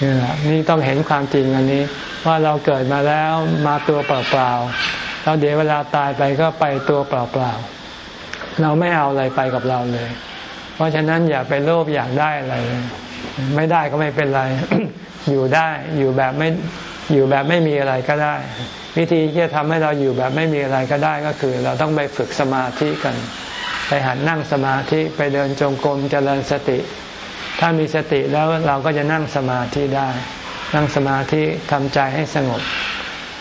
นี่แหละนี่ต้องเห็นความจริงอันนี้ ว่าเราเกิดมาแล้วมาตัวเปล่าๆเราเดี๋ยวเวลาตายไปก็ไปตัวเปล่าๆเราไม่เอาอะไรไปกับเราเลย เพราะฉะนั้นอย่าไปโลภอยากได้อะไร ไม่ได้ก็ไม่เป็นไร อยู่ได้อยู่แบบไม่อยู่แบบไม่มีอะไรก็ได้ วิธีที่จะทำให้เราอยู่แบบไม่มีอะไรก็ได้ก็คือ เราต้องไปฝึกสมาธิกัน ไปหัดนั่งสมาธิไปเดินจงกรมเจริญสติ ถ้ามีสติแล้วเราก็จะนั่งสมาธิได้ นั่งสมาธิทำใจให้สงบ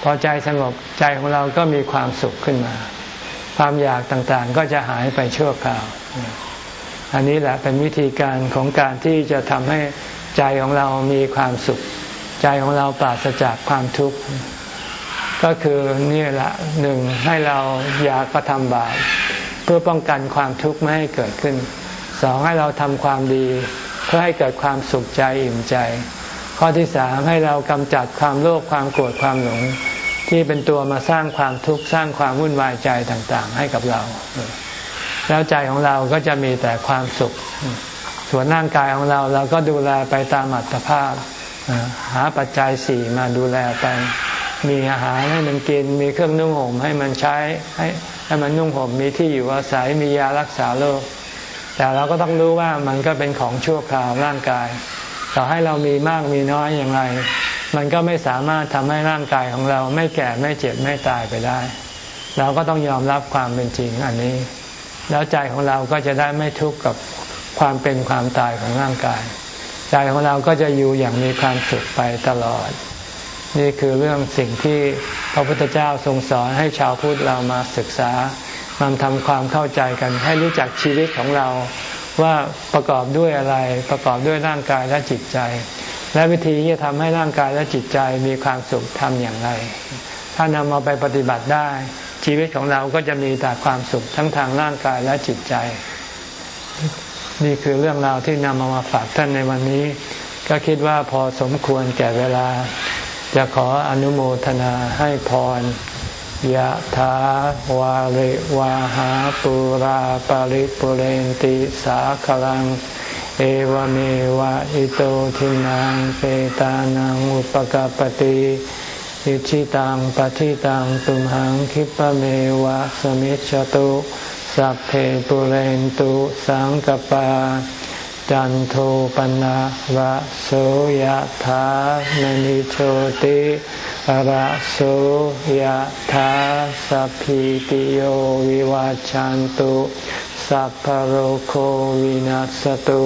พอใจสงบใจของเราก็มีความสุขขึ้นมา ความอยากต่างๆก็จะหายไปชั่วคราว อันนี้แหละเป็นวิธีการของการที่จะทำให้ใจของเรามีความสุข ใจของเราปราศจากความทุกข์ก็คือนี่แหละหนึ่งให้เราอย่ากระทำบาปเพื่อป้องกันความทุกข์ไม่ให้เกิดขึ้นสองให้เราทำความดี เพื่อให้เกิดความสุขใจอิ่มใจ ข้อที่สามให้เรากำจัดความโลภความโกรธความหลง ที่เป็นตัวมาสร้างความทุกข์สร้างความวุ่นวายใจต่างๆ ให้กับเรา แล้วใจของเราก็จะมีแต่ความสุข ส่วนร่างกายของเราเราก็ดูแลไปตามอัตภาพ หาปัจจัยสี่มาดูแลไป มีอาหารให้มันกิน มีเครื่องนุ่งห่มให้มันใช้ให้ให้มันนุ่งห่มมีที่อยู่อาศัยมียารักษาโรคแต่เราก็ต้องรู้ว่ามันก็เป็นของชั่วคราวร่างกายต่อให้เรามีมากมีน้อยอย่างไร มันก็ไม่สามารถทำให้ร่างกายของเราไม่แก่ไม่เจ็บไม่ตายไปได้ เราก็ต้องยอมรับความเป็นจริงอันนี้ แล้วใจของเราก็จะได้ไม่ทุกข์กับความเป็นความตายของร่างกาย ใจของเราก็จะอยู่อย่างมีความสุขไปตลอด นี่คือเรื่องสิ่งที่พระพุทธเจ้าทรงสอนให้ชาวพุทธเรามาศึกษามาทำความเข้าใจกัน ให้รู้จักชีวิตของเราว่าประกอบด้วยอะไรประกอบด้วยร่างกายและจิตใจ และวิธีที่จะทำให้ร่างกายและจิตใจมีความสุขทำอย่างไร ถ้านำมาไปปฏิบัติได้ ชีวิตของเราก็จะมีแต่ความสุขทั้งทางร่างกายและจิตใจ นี่คือเรื่องราวที่นำมามาฝากท่านในวันนี้ ก็คิดว่าพอสมควรแก่เวลา จะขออนุโมทนาให้พรยะถาวาริวาหาปุราปาริปุเรนติสาคลัง เอวเมวะอิโตทินังเปตานังอุปกปติ อิชิตังปฏิตังตุมหังคิปะเมวะสมิจฉตุสัพเพปุเรนตุสังกปา จันโทปนะระโสยธามณิโชติระโสยธาสัพพิติโยวิวาจันตุสัพพโรโควินัสตุ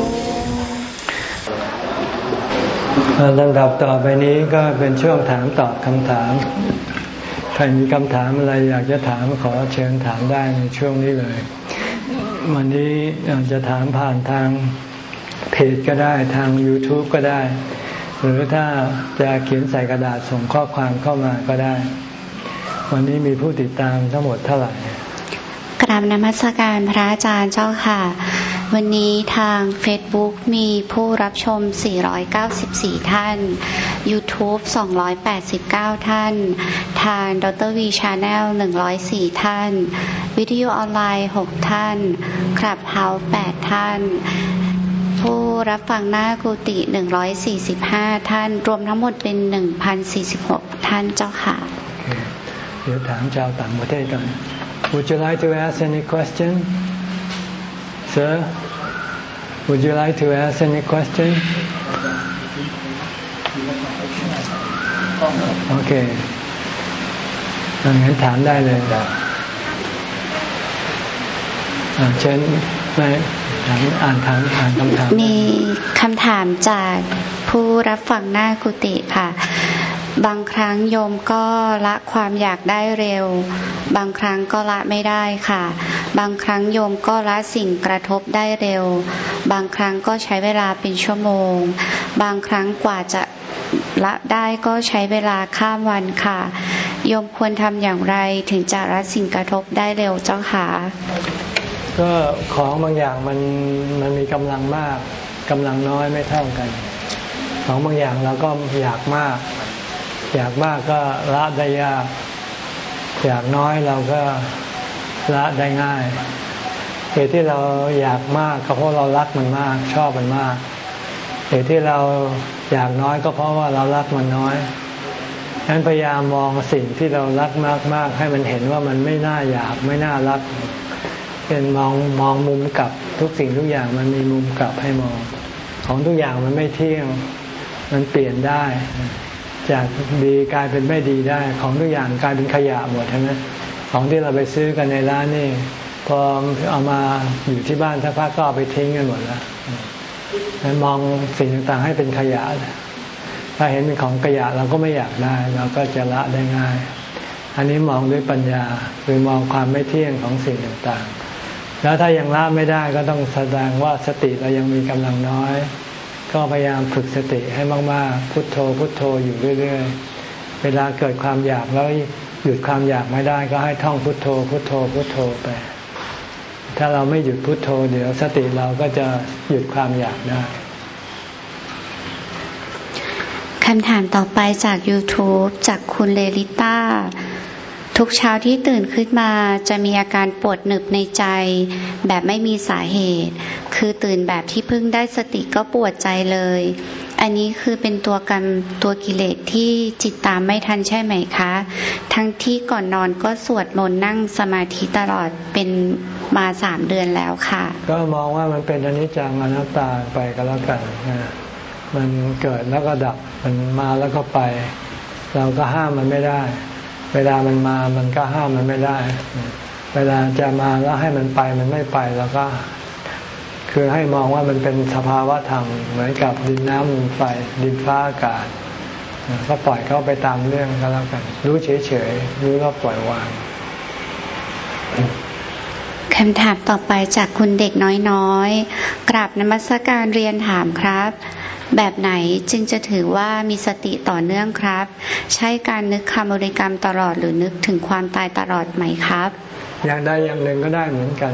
ลำดับต่อไปนี้ก็เป็นช่วงถามตอบคำถาม ใครมีคำถามอะไรอยากจะถามขอเชิญถามได้ในช่วงนี้เลย วันนี้จะถามผ่านทางเพจก็ได้ทาง YouTube ก็ได้ หรือถ้าจะเขียนใส่กระดาษส่งข้อความเข้ามาก็ได้ วันนี้มีผู้ติดตามทั้งหมดเท่าไหร่
กราบนมัสการพระอาจารย์เจ้าค่ะ วันนี้ทาง Facebook มีผู้รับชม 494 ท่าน YouTube 289 ท่าน ทางดรวีชาแนล104 ท่าน วิทยุออนไลน์ 6 ท่านคลับเฮาส์8 ท่าน ผู้รับฟังหน้ากุฏิ145 ท่าน รวมทั้งหมดเป็น 1,046 ท่านเจ้าค่ะ
เดี๋ยวถามชาวต่างประเทศก่อน Would you like to ask any question? Sir? Would you like to ask any question? Okay. งั้นถามได้เลยเชิญไม่อ่านถามอ่านคำถาม
มีคำถามจากผู้รับฟังหน้ากุฏิค่ะ บางครั้งโยมก็ละความอยากได้เร็ว บางครั้งก็ละไม่ได้ค่ะ บางครั้งโยมก็ละสิ่งกระทบได้เร็ว บางครั้งก็ใช้เวลาเป็นชั่วโมง บางครั้งกว่าจะละได้ก็ใช้เวลาข้ามวันค่ะ โยมควรทำอย่างไรถึงจะละสิ่งกระทบได้เร็วเจ้าค่ะ
ก็ของบางอย่างมันมันมีกำลังมากกำลังน้อยไม่เท่ากัน ของบางอย่างเราก็อยากมาก อยากมากก็ละได้ยาก อยากน้อยเราก็ละได้ง่ายเหตุที่เราอยากมากก็เพราะเรารักมันมากชอบมันมากเหตุที่เราอยากน้อยก็เพราะว่าเรารักมันน้อยฉะนั้นพยายามมองสิ่งที่เรารักมากๆ ให้มันเห็นว่ามันไม่น่าอยากไม่น่ารัก เป็นมองมองมุมกลับทุกสิ่งทุกอย่างมันมีมุมกลับให้มอง ของทุกอย่างมันไม่เที่ยง มันเปลี่ยนได้ จากดีกลายเป็นไม่ดีได้ ของทุกอย่างกลายเป็นขยะหมดใช่ไหมของที่เราไปซื้อกันในร้านนี่พอเอามาอยู่ที่บ้านถ้าพักก็เอาไปทิ้งกันหมดแล้วมองสิ่งต่างๆให้เป็นขยะ ถ้าเห็นเป็นของขยะเราก็ไม่อยากได้เราก็จะละได้ง่าย อันนี้มองด้วยปัญญาคือมองความไม่เที่ยงของสิ่งต่างๆ แล้วถ้ายังละไม่ได้ก็ต้องแสดงว่าสติเรายังมีกำลังน้อย ก็พยายามฝึกสติให้มากๆ พุทโธพุทโธอยู่เรื่อยๆ เวลาเกิดความอยากแล้วหยุดความอยากไม่ได้ก็ให้ท่องพุทโธ พุทโธพุทโธไป ถ้าเราไม่หยุดพุทโธ เดี๋ยวสติเราก็จะหยุดความอยากได้
คำถามต่อไปจาก YouTube จากคุณเลลิต้า ทุกเช้าที่ตื่นขึ้นมาจะมีอาการปวดหนึบในใจ แบบไม่มีสาเหตุ คือตื่นแบบที่เพิ่งได้สติก็ปวดใจเลย อันนี้คือเป็นตัวกันตัวกิเลสที่จิตตามไม่ทันใช่ไหมคะ ทั้งที่ก่อนนอนก็สวดมนต์นั่งสมาธิตลอดเป็นมาสามเดือนแล้วค่ะ
ก็มองว่ามันเป็นอนิจจังอนัตตาไปก็แล้วกันมันเกิดแล้วก็ดับมันมาแล้วก็ไป เราก็ห้ามมันไม่ได้ เวลามันมามันก็ห้ามมันไม่ได้ เวลาจะมาแล้วให้มันไปมันไม่ไปแล้วก็ คือให้มองว่ามันเป็นสภาวะธรรมเหมือนกับดินน้ำลมไฟดินฟ้าอากาศก็ปล่อยเขาไปตามเรื่องก็แล้วกัน รู้เฉยๆรู้ก็ปล่อยวาง
คำถามต่อไปจากคุณเด็กน้อยๆกราบนมัสการเรียนถามครับ แบบไหนจึงจะถือว่ามีสติต่อเนื่องครับ ใช้การนึกคำบริกรรมตลอดหรือนึกถึงความตายตลอดไหมครับ
อย่างใดอย่างหนึ่งก็ได้เหมือนกัน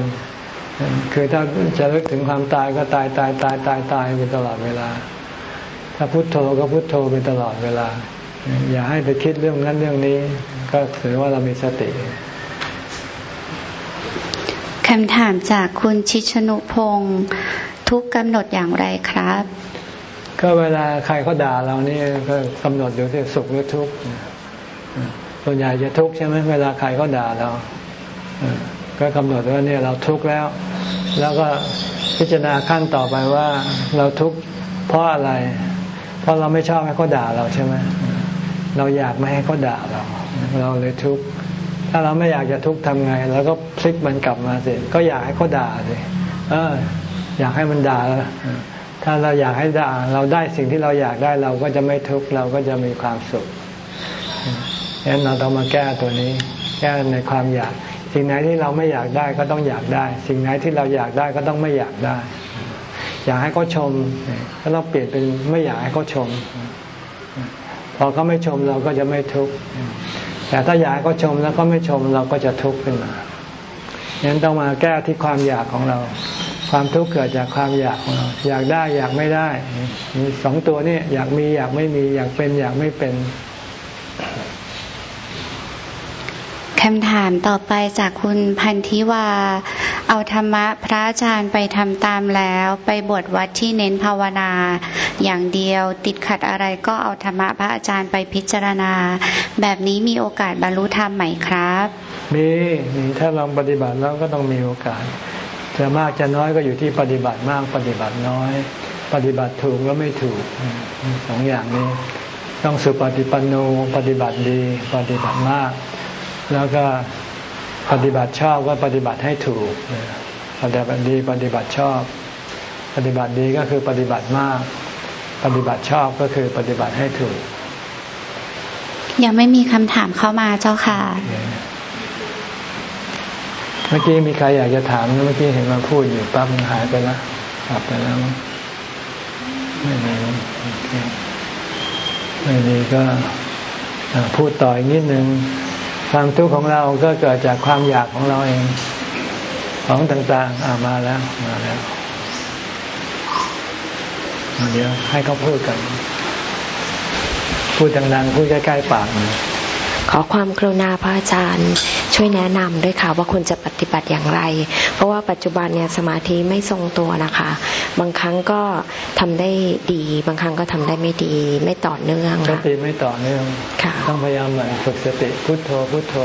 คือถ้าจะนึกถึงความตายก็ตายตายตายตายตายไปตลอดเวลา ถ้าพุโทโธก็พุโทโธไปตลอดเวลา อย่าให้ไปคิดเรื่องนั้นเรื่องนี้ ก็ถือว่าเรามีสติ
คำถามจากคุณชิชนุพงศ์ทุกกำหนดอย่างไรครับ
ก็เวลาใครเขาด่าเรานี่ก็กำหนดดูที่สุขหรือทุกข์ส่วนใหญ่จะทุกข์ใช่ไหมเวลาใครเขาด่าเราก็กำหนดว่าเนี่ยเราทุกข์แล้ว แล้วก็พิจารณาขั้นต่อไปว่าเราทุกข์เพราะอะไร เพราะเราไม่ชอบให้เขาด่าเราใช่ไหมเราอยากไม่ให้เขาด่าเรา เราเลยทุกข์ถ้าเราไม่อยากจะทุกข์ทำไงเราก็พลิกมันกลับมาสิก็อยากให้เขาด่าสิเออ อยากให้มันด่าแล้ว ถ้าเราอยากให้ด่าเราได้สิ่งที่เราอยากได้เราก็จะไม่ทุกข์เราก็จะมีความสุขฉะนั้นเราต้องมาแก้ตัวนี้ แก้ในความอยาก สิ่งไหนที่เราไม่อยากได้ก็ต้องอยากได้ สิ่งไหนที่เราอยากได้ก็ต้องไม่อยากได้ อยากให้เขาชมก็ต้องเปลี่ยนเป็นไม่อยากให้เขาชม พอเขาไม่ชมเราก็จะไม่ทุกข์แต่ถ้าอยากก็ชมแล้วก็ไม่ชมเราก็จะทุกข์ขึ้นมาฉะนั้นต้องมาแก้ที่ความอยากของเรา ความทุกข์เกิดจากความอยากของเราอยากได้อยากไม่ได้มีสองตัวนี่อยากมีอยากไม่มีอยากเป็นอยากไม่เป็น
คำถามต่อไปจากคุณพันธิวา เอาธรรมะพระอาจารย์ไปทำตามแล้ว ไปบวชวัดที่เน้นภาวนา อย่างเดียวติดขัดอะไรก็เอาธรรมะพระอาจารย์ไปพิจารณา แบบนี้มีโอกาสบรรลุธรรมไหมครับ
มีมีถ้าลองปฏิบัติแล้วก็ต้องมีโอกาส จะมากจะน้อยก็อยู่ที่ปฏิบัติมากปฏิบัติน้อย ปฏิบัติถูกแล้วไม่ถูกสองอย่างนี้ ต้องสุปฏิปันโนปฏิบัติดี ปฏิบัติมาก แล้วก็ปฏิบัติชอบก็ปฏิบัติให้ถูกปฏิบัติดีปฏิบัติชอบ ปฏิบัติดีก็คือปฏิบัติมาก ปฏิบัติชอบก็คือปฏิบัติให้ถูก
ยังไม่มีคำถามเข้ามาเจ้าค่ะ
เมื่อกี้มีใครอยากจะถามเมื่อกี้เห็นมาพูดอยู่ปั๊บหายไปแล้วกลับไปแล้ว ไม่มีไม่มีก็พูดต่ออีกนิดนึงความทุกข์ของเราก็เกิดจากความอยากของเราเอง ของต่างๆอามาแล้วมาแล้วเดี๋ยวให้เขาพูดกัน พูดดังๆพูดใกล้ๆปากนะ
ขอความกรุณาพระอาจารย์ ช่วยแนะนำด้วยค่ะ ว่าควรจะปฏิบัติอย่างไร เพราะว่าปัจจุบันเนี่ยสมาธิไม่ทรงตัวนะคะ บางครั้งก็ทำได้ดี บางครั้งก็ทำได้ไม่ดี ไม่ต่อเนื่อง
สติไม่ต่อเนื่องต้องพยายามเหมือนฝึกสติพุทโธพุทโธ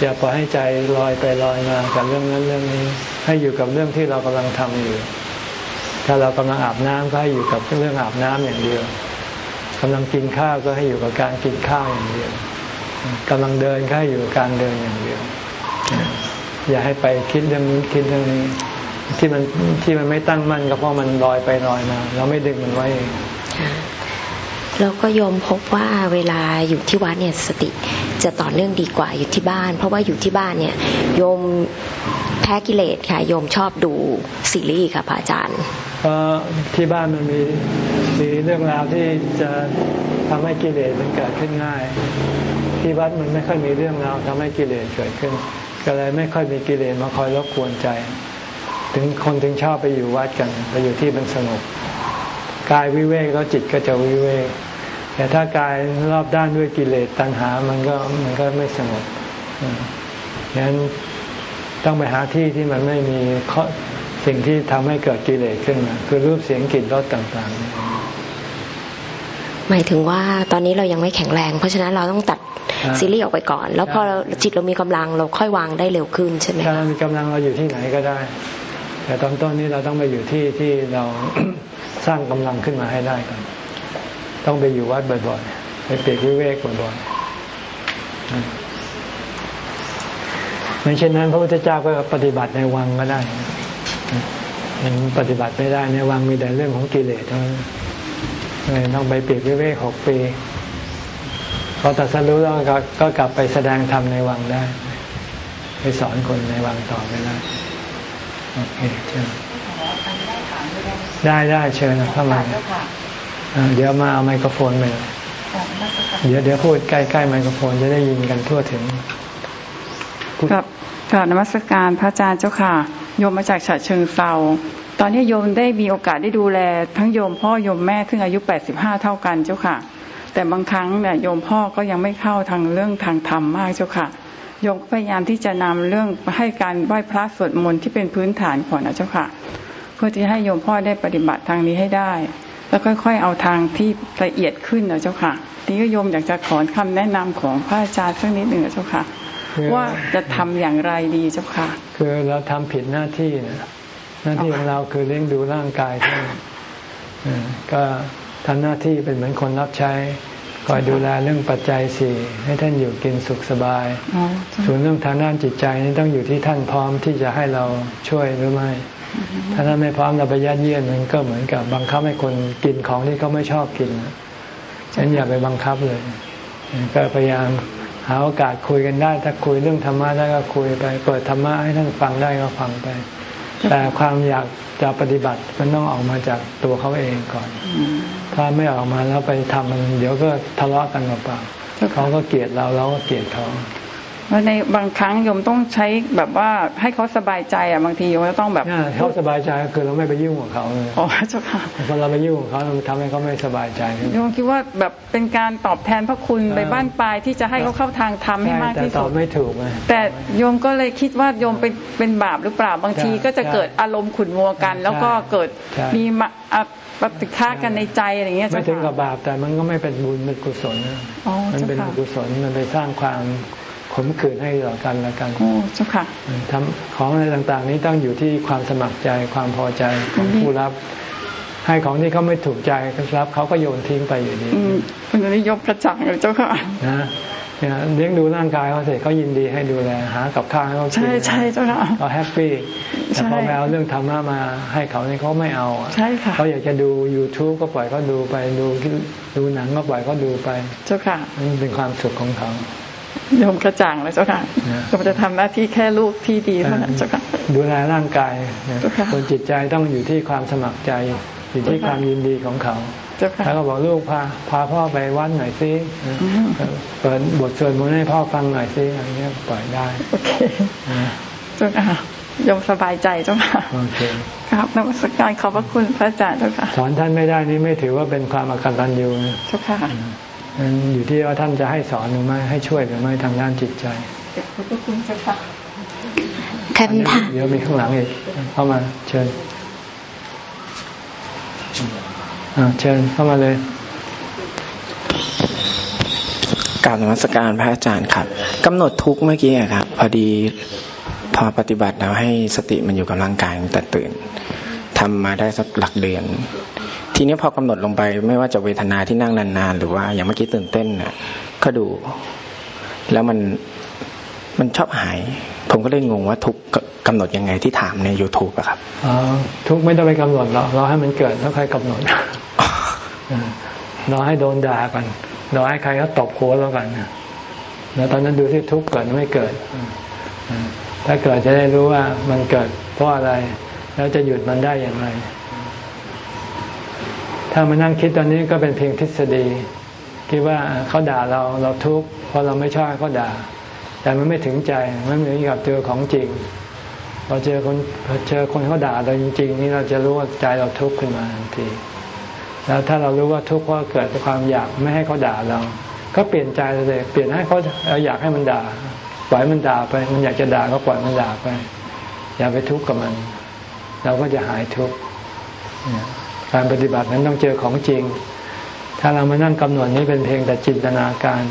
อย่าปล่อยให้ใจลอยไปลอยมากับเรื่องนั้นเรื่องนี้ ให้อยู่กับเรื่องที่เรากำลังทำอยู่ ถ้าเรากำลังอาบน้ำก็ให้อยู่กับเรื่องอาบน้ำอย่างเดียวกำลังกินข้าวก็ให้อยู่กับการกินข้าวอย่างเดียว กำลังเดินแค่อยู่การเดินอย่างเดียว อย่าให้ไปคิดเรื่องนี้คิดเรื่องนี้ที่มันที่มันไม่ตั้งมั่นก็เพราะมันลอยไปลอยมาเราไม่ดึงมันไว้เอง
เราก็ยอมพบว่าเวลาอยู่ที่วัดเนี่ยสติจะต่อเนื่องดีกว่าอยู่ที่บ้าน เพราะว่าอยู่ที่บ้านเนี่ยโยม แพ้กิเลสค่ะโยมชอบดูซีรีส์ค่ะพระอาจารย์
เพราะที่บ้านมันมีมีเรื่องราวที่จะทำให้กิเลสมันเกิดขึ้นง่าย ที่วัดมันไม่ค่อยมีเรื่องราวทำให้กิเลสเกิดขึ้น ก็เลยไม่ค่อยมีกิเลสมาคอยรบกวนใจ ถึงคนถึงชอบไปอยู่วัดกันไปอยู่ที่มันสงบกายวิเวกแล้วจิตก็จะวิเวกแต่ถ้ากายรอบด้านด้วยกิเลสตัณหา มันก็มันก็ไม่สงบฉะนั้น ต้องไปหาที่ที่มันไม่มีสิ่งที่ทำให้เกิดกิเลสขึ้นมาคือรูปเสียงกลิ่นรสต่าง
ๆ หมายถึงว่าตอนนี้เรายังไม่แข็งแรง เพราะฉะนั้นเราต้องตัดซีรีส์ออกไปก่อน แล้วพอจิตเรามีกำลังเราค่อยวางได้เร็วขึ้นใช่ไหม
ถ้าเรามีกำลังเราอยู่ที่ไหนก็ได้ แต่ตอนต้นนี้เราต้องไปอยู่ที่ที่เราสร้างกำลังขึ้นมาให้ได้ก่อนต้องไปอยู่วัดบ่อยๆไปเปียกวิเวกบ่อยๆ ไม่เช่นนั้น พระพุทธเจ้าก็ปฏิบัติในวังก็ได้มันปฏิบัติไม่ได้ในวังมีแต่เรื่องของกิเลสเท่านั้นต้องไปเปียกวิเวกหกปีพอตัดสรู้แล้วก็ก็กลับไปแสดงธรรมในวังได้ ไปสอนคนในวังต่อไปได้โอเคเชิญได้ได้เชิญเข้ามาเดี๋ยวมาเอาไมโครโฟนไปเดี๋ยวเดี๋ยวพูดใกล้ๆไมโครโฟนจะได้ยินกันทั่วถึง
ครับกราบนมัสการพระอาจารย์เจ้าค่ะ โยมมาจากฉะเชิงเซาตอนนี้โยมได้มีโอกาสได้ดูแล ทั้งโยมพ่อโยมแม่ซึ่งอายุแปดสิบห้าเท่ากันเจ้าค่ะ แต่บางครั้งเนี่ยโยมพ่อก็ยังไม่เข้าทางเรื่องทางธรรมมากเจ้าค่ะ โยมพยายามที่จะนำเรื่องให้การไหว้พระสวดมนต์ที่เป็นพื้นฐานก่อนนะเจ้าค่ะ เพื่อที่ให้โยมพ่อได้ปฏิบัติทางนี้ให้ได้ แล้วค่อยๆเอาทางที่ละเอียดขึ้นนะเจ้าค่ะทีนี้โยมอยากจะขอคำแนะนำของพระอาจารย์สักนิดหนึ่งนะเจ้าค่ะ ว่าจะทำอย่างไรดีเจ้าค่ะ
คือเราทำผิดหน้าที่นะหน้าที่ของเราคือเลี้ยงดูร่างกายท่านก็ทำหน้าที่เป็นเหมือนคนรับใช้คอยดูแลเรื่องปัจจัยสี่ให้ท่านอยู่กินสุขสบาย ส่วนเรื่องทางด้านจิตใจนี่ต้องอยู่ที่ท่านพร้อมที่จะให้เราช่วยหรือไม่ ถ้าท่านไม่พร้อมเราไปยัดเยียดมันก็เหมือนกับบังคับให้คนกินของที่เขาไม่ชอบกินฉะนั้นอย่าไปบังคับเลย ก็พยายาม หาโอกาสคุยกันได้ ถ้าคุยเรื่องธรรมะได้ก็คุยไป เปิดธรรมะให้ท่านฟังได้ก็ฟังไป แต่ความอยากจะปฏิบัติมันต้องออกมาจากตัวเขาเองก่อน ถ้าไม่ออกมาแล้วไปทำมันเดี๋ยวก็ทะเลาะกันเปล่าเขาก็เกลียดเราเราก็เกลียดเขา
ว่าในบางครั้งโยมต้องใช้แบบว่าให้เขาสบายใจอะบางทีโยมต้องแบบ
เขาสบายใจก็คือเราไม่ไปยุ่งกับเขาเลย
อ๋อเจ้าค่ะ
พอเราไปยุ่งกับเขาเราทำให้เขาไม่สบายใจ
โยมคิดว่าแบบเป็นการตอบแทนพระคุณไปบ้านปลายที่จะให้เขาเข้าทางธรรมให้มากที่สุดแต่ต
อบไม่ถูก
แต่โยมก็เลยคิดว่าโยมเป็นเป็นบาปหรือเปล่าบางทีก็จะเกิดอารมณ์ขุ่นมัวกัน แล้วก็เกิดมีมาปฏิฆากันในใจอะไรเงี้ย
ไม่ถึงกับบาปแต่มันก็ไม่เป็นบุญเป็นกุศลมันเป็นกุศลมันไปสร้างความ ขมขื่นให้ต่อกันและกัน
โอ้เจ้าค่ะ
ทำของอะไรต่างๆ นี้ต้องอยู่ที่ความสมัครใจความพอใจของผู้รับ ให้ของที่เขาไม่ถูกใจรับเขาก็โยนทิ้งไปอยู่ดี
คุณนี้ยกกระจังเลยเจ้าค่ะ
นะเนี่ยเลี้ยงดูร่างกายเขาเสร็จเขายินดีให้ดูแลหากับข้าวให้เขากินใช่
ใช่เจ้าค่ะ
เขาแฮปปี้แต่พอไปเอาเรื่องธรรมะมาให้เขาเนี่ยเขาไม่เอา
ใช่ค่ะ
เขาอยากจะดู youtube ก็ปล่อยเขาดูไปดูดูหนังก็ปล่อยเขาดูไป
เจ้าค่ะ
มันเป็นความสุขของเขา
โยมกระจ่างเลยเจ้าค่ะโยมจะทำหน้าที่แค่ลูกที่ดีเท่านั้นเจ้าค่ะ
ดูแลร่างกายคนจิตใจต้องอยู่ที่ความสมัครใจอยู่ที่ความยินดีของเขาแล้วก็บอกลูกพาพาพ่อไปวัดหน่อยซิเปิดบทสวดมนต์ให้พ่อฟังหน่อยซิอะไรเงี้ยปล่อยได้
โอเคเจ้าค่ะยมสบายใจเจ้าค่ะโอเคครับนักวิชาการขอบพระคุณพระอาจารย์เจ้าค่ะ
สอนท่านไม่ได้นี่ไม่ถือว่าเป็นความอกันตันยู
เจ้าค่ะ
อยู่ที่ว่าท่านจะให้สอนหรือไม่ให้ช่วยหรือไม่ทางด้านจิตใจ
ขอบคุณเจ้าค่ะ
คำถาม
เดี๋ยวมีข้างหลังอีกเข้ามาเชิญเชิญเข้ามาเลย
กราบนมัสการพระอาจารย์ครับกำหนดทุกเมื่อกี้ครับ พอดีพอปฏิบัติแล้วให้สติมันอยู่กับร่างกายแต่ตื่นทำมาได้สักหลักเดือน ทีนี้พอกำหนดลงไป ไม่ว่าจะเวทนาที่นั่งนานๆ หรือว่าอย่างเมื่อกี้ตื่นเต้นน่ะก็ดู แล้วมันมันชอบหาย ผมก็เลยงงว่าทุกกำหนดยังไงที่ถามใน youtube อะครับ
อ๋อทุกไม่ต้องไปกำหนดหรอกรอให้มันเกิดแล้วใค่อยกำหนดรอให้โดนด่าก่อนรอให้ใครเขาตบหัวแล้วกันแล้วตอนนั้นดูที่ทุกเกิดไม่เกิดถ้าเกิดจะได้รู้ว่ามันเกิดเพราะอะไร แล้วจะหยุดมันได้อย่างไร ถ้ามานั่งคิดตอนนี้ก็เป็นเพียงทฤษฎี คิดว่าเขาด่าเราเราทุกข์เพราะเราไม่ชอบเขาด่า แต่มันไม่ถึงใจมันเหมือนกับเจอของจริงพอเจอคนเจอคนเขาด่าเราจริงๆนี่เราจะรู้ว่าใจเราทุกข์ขึ้นมาทันที แล้วถ้าเรารู้ว่าทุกข์เพราะเกิดความอยากไม่ให้เขาด่าเรา ก็เปลี่ยนใจเลยเปลี่ยนให้เขาอยากให้มันด่าปล่อยมันด่าไป มันอยากจะด่าก็ปล่อยมันด่าไป อย่าไปทุกข์กับมัน เราก็จะหายทุกข์ การปฏิบัตินั้นต้องเจอของจริง ถ้าเรามานั่งกำหนดนี้เป็นเพียงแต่จินตนาการ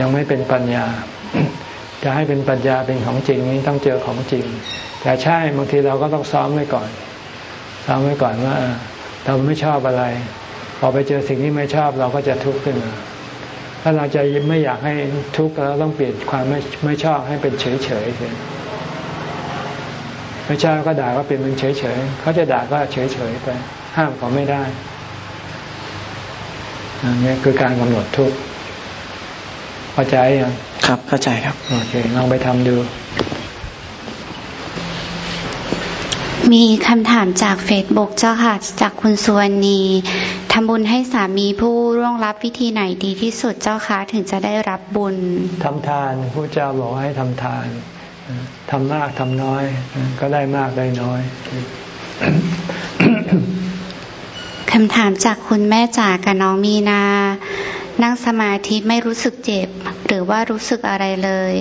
ยังไม่เป็นปัญญา จะให้เป็นปัญญาเป็นของจริงนี้ต้องเจอของจริง แต่ใช่บางทีเราก็ต้องซ้อมไว้ก่อน ซ้อมไว้ก่อนว่าเราไม่ชอบอะไร พอไปเจอสิ่งที่ไม่ชอบเราก็จะทุกข์ขึ้นมาถ้าเราจะไม่อยากให้ทุกข์เราต้องเปลี่ยนความไม่ไม่ชอบให้เป็นเฉยเฉยเถอะไม่ชอบก็ด่าก็เปลี่ยนเป็นเฉยเฉยเขาจะด่าก็เฉยเฉยไป ห้ามเขาไม่ได้อันนี้คือการกำหนดทุกข์เข้าใจยัง
ครับเข้าใจครับ
โอเคลองไปทำดู
มีคำถามจากเฟซบุ๊กเจ้าค่ะ จากคุณสุวรรณีทำบุญให้สามีผู้ร่วงรับวิธีไหนดีที่สุดเจ้าคะถึงจะได้รับบุญ
ทำทานผู้เจ้าบอกให้ทำทาน ทำมากทำน้อย ก็ได้มากได้น้อย
คำถามจากคุณแม่จ๋ากับน้องมีนา นั่งสมาธิไม่รู้สึกเจ็บ หรือว่ารู้สึกอะไรเลย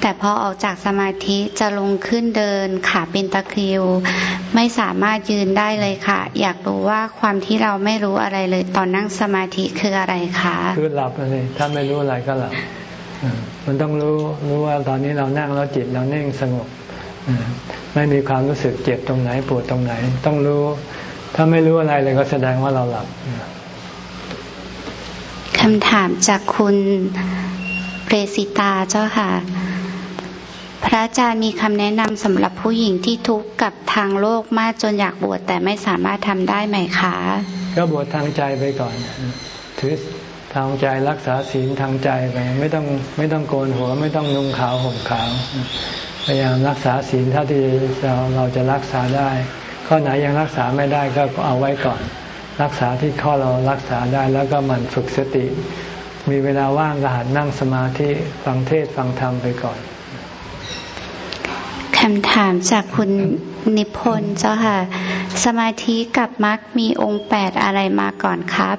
แต่พอออกจากสมาธิจะลงขึ้นเดินขาเป็นตะคริว ไม่สามารถยืนได้เลยค่ะ อยากรู้ว่าความที่เราไม่รู้อะไรเลย ตอนนั่งสมาธิคืออะไรคะ
คือหลับเลยถ้าไม่รู้อะไรก็หลับ มันต้องรู้รู้ว่าตอนนี้เรานั่งแล้วจิตเราเน่งสงบไม่มีความรู้สึกเจ็บตรงไหนปวดตรงไหน ต้องรู้ ถ้าไม่รู้อะไรเลยก็แสดงว่าเราหลับ
คำถามจากคุณเรสิตาเจ้าค่ะ พระอาจารย์มีคำแนะนำสำหรับผู้หญิงที่ทุกข์กับทางโลกมากจนอยากบวชแต่ไม่สามารถทำได้ไหมคะ
ก็บวชทางใจไปก่อน ถือ ทางใจรักษาศีลทางใจไปไม่ต้องไม่ต้องโกนหัว ไม่ต้องนุ่งขาวห่มขาว พยายามรักษาศีลเท่าที่เราเราจะรักษาได้ ข้อไหนยังรักษาไม่ได้ก็เอาไว้ก่อน รักษาที่ข้อเรารักษาได้แล้วก็มันฝึกสติ มีเวลาว่างก็หัดนั่งสมาธิฟังเทศฟังธรรมไปก่อน
คำถามจากคุณนิพนธ์เจ้าค่ะ สมาธิกับมรรคมีองค์แปดอะไรมาก่อนครับ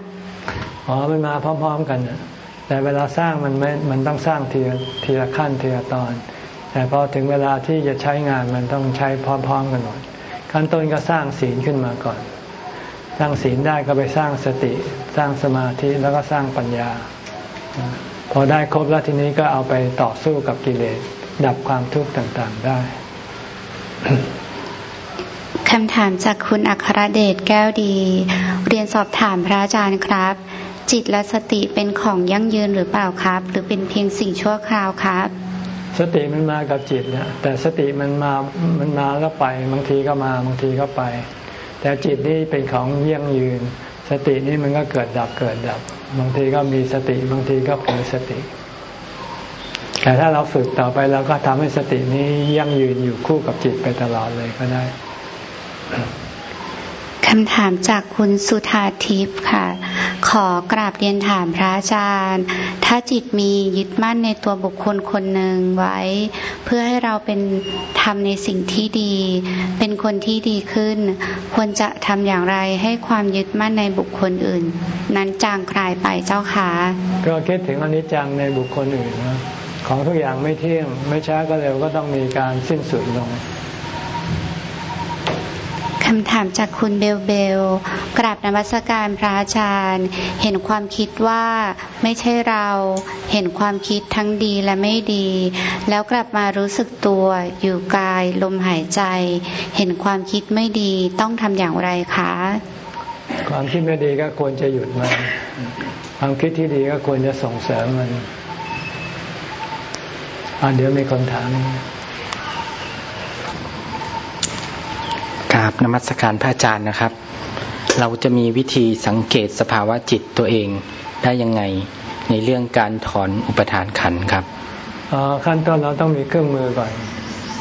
อ๋อมันมาพร้อม ๆ กันแต่เวลาสร้างมันไม่มันต้องสร้างทีละทีละขั้นทีละตอน แต่พอถึงเวลาที่จะใช้งานมันต้องใช้พร้อม ๆ กันหมดขั้นต้นก็สร้างศีลขึ้นมาก่อน สร้างศีลได้ก็ไปสร้างสติ สร้างสมาธิแล้วก็สร้างปัญญา พอได้ครบแล้วทีนี้ก็เอาไปต่อสู้กับกิเลสดับความทุกข์ต่างๆได้
คำถามจากคุณอัครเดชแก้วดี เรียนสอบถามพระอาจารย์ครับ จิตและสติเป็นของยั่งยืนหรือเปล่าครับ หรือเป็นเพียงสิ่งชั่วคราวครับ
สติมันมากับจิตนะแต่สติมันมามันมาแล้วไปบางทีก็มาบางทีก็ไป แต่จิตนี่เป็นของยั่งยืน สตินี่มันก็เกิดดับเกิดดับ บางทีก็มีสติบางทีก็เผลอสติ แต่ถ้าเราฝึกต่อไปเราก็ทำให้สตินี้ยั่งยืนอยู่คู่กับจิตไปตลอดเลยก็ได้
คำถามจากคุณสุธาทิพย์ค่ะ ขอกราบเรียนถามพระอาจารย์ ถ้าจิตมียึดมั่นในตัวบุคคลคนหนึ่งไว้ เพื่อให้เราเป็นทำในสิ่งที่ดี เป็นคนที่ดีขึ้น ควรจะทำอย่างไรให้ความยึดมั่นในบุคคลอื่น นั้นจางคลายไปเจ้าค่ะ
ก็คิดถึงอนิจจังในบุคคลอื่นนะของทุกอย่างไม่เที่ยง ไม่ช้าก็เร็วก็ต้องมีการสิ้นสุดลง
คำถามจากคุณเบลเบล กราบนมัสการพระอาจารย์ เห็นความคิดว่าไม่ใช่เรา เห็นความคิดทั้งดีและไม่ดี แล้วกลับมารู้สึกตัวอยู่กายลมหายใจ เห็นความคิดไม่ดีต้องทำอย่างไรคะ
ความคิดไม่ดีก็ควรจะหยุดมัน ความคิดที่ดีก็ควรจะส่งเสริมมันเดี๋ยวมีคนถาม
ราบนมัสการพระอาจารย์นะครับ เราจะมีวิธีสังเกตสภาวะจิตตัวเองได้ยังไงในเรื่องการถอนอุปทานขันครับ
ขั้นต้นเราต้องมีเครื่องมือก่อน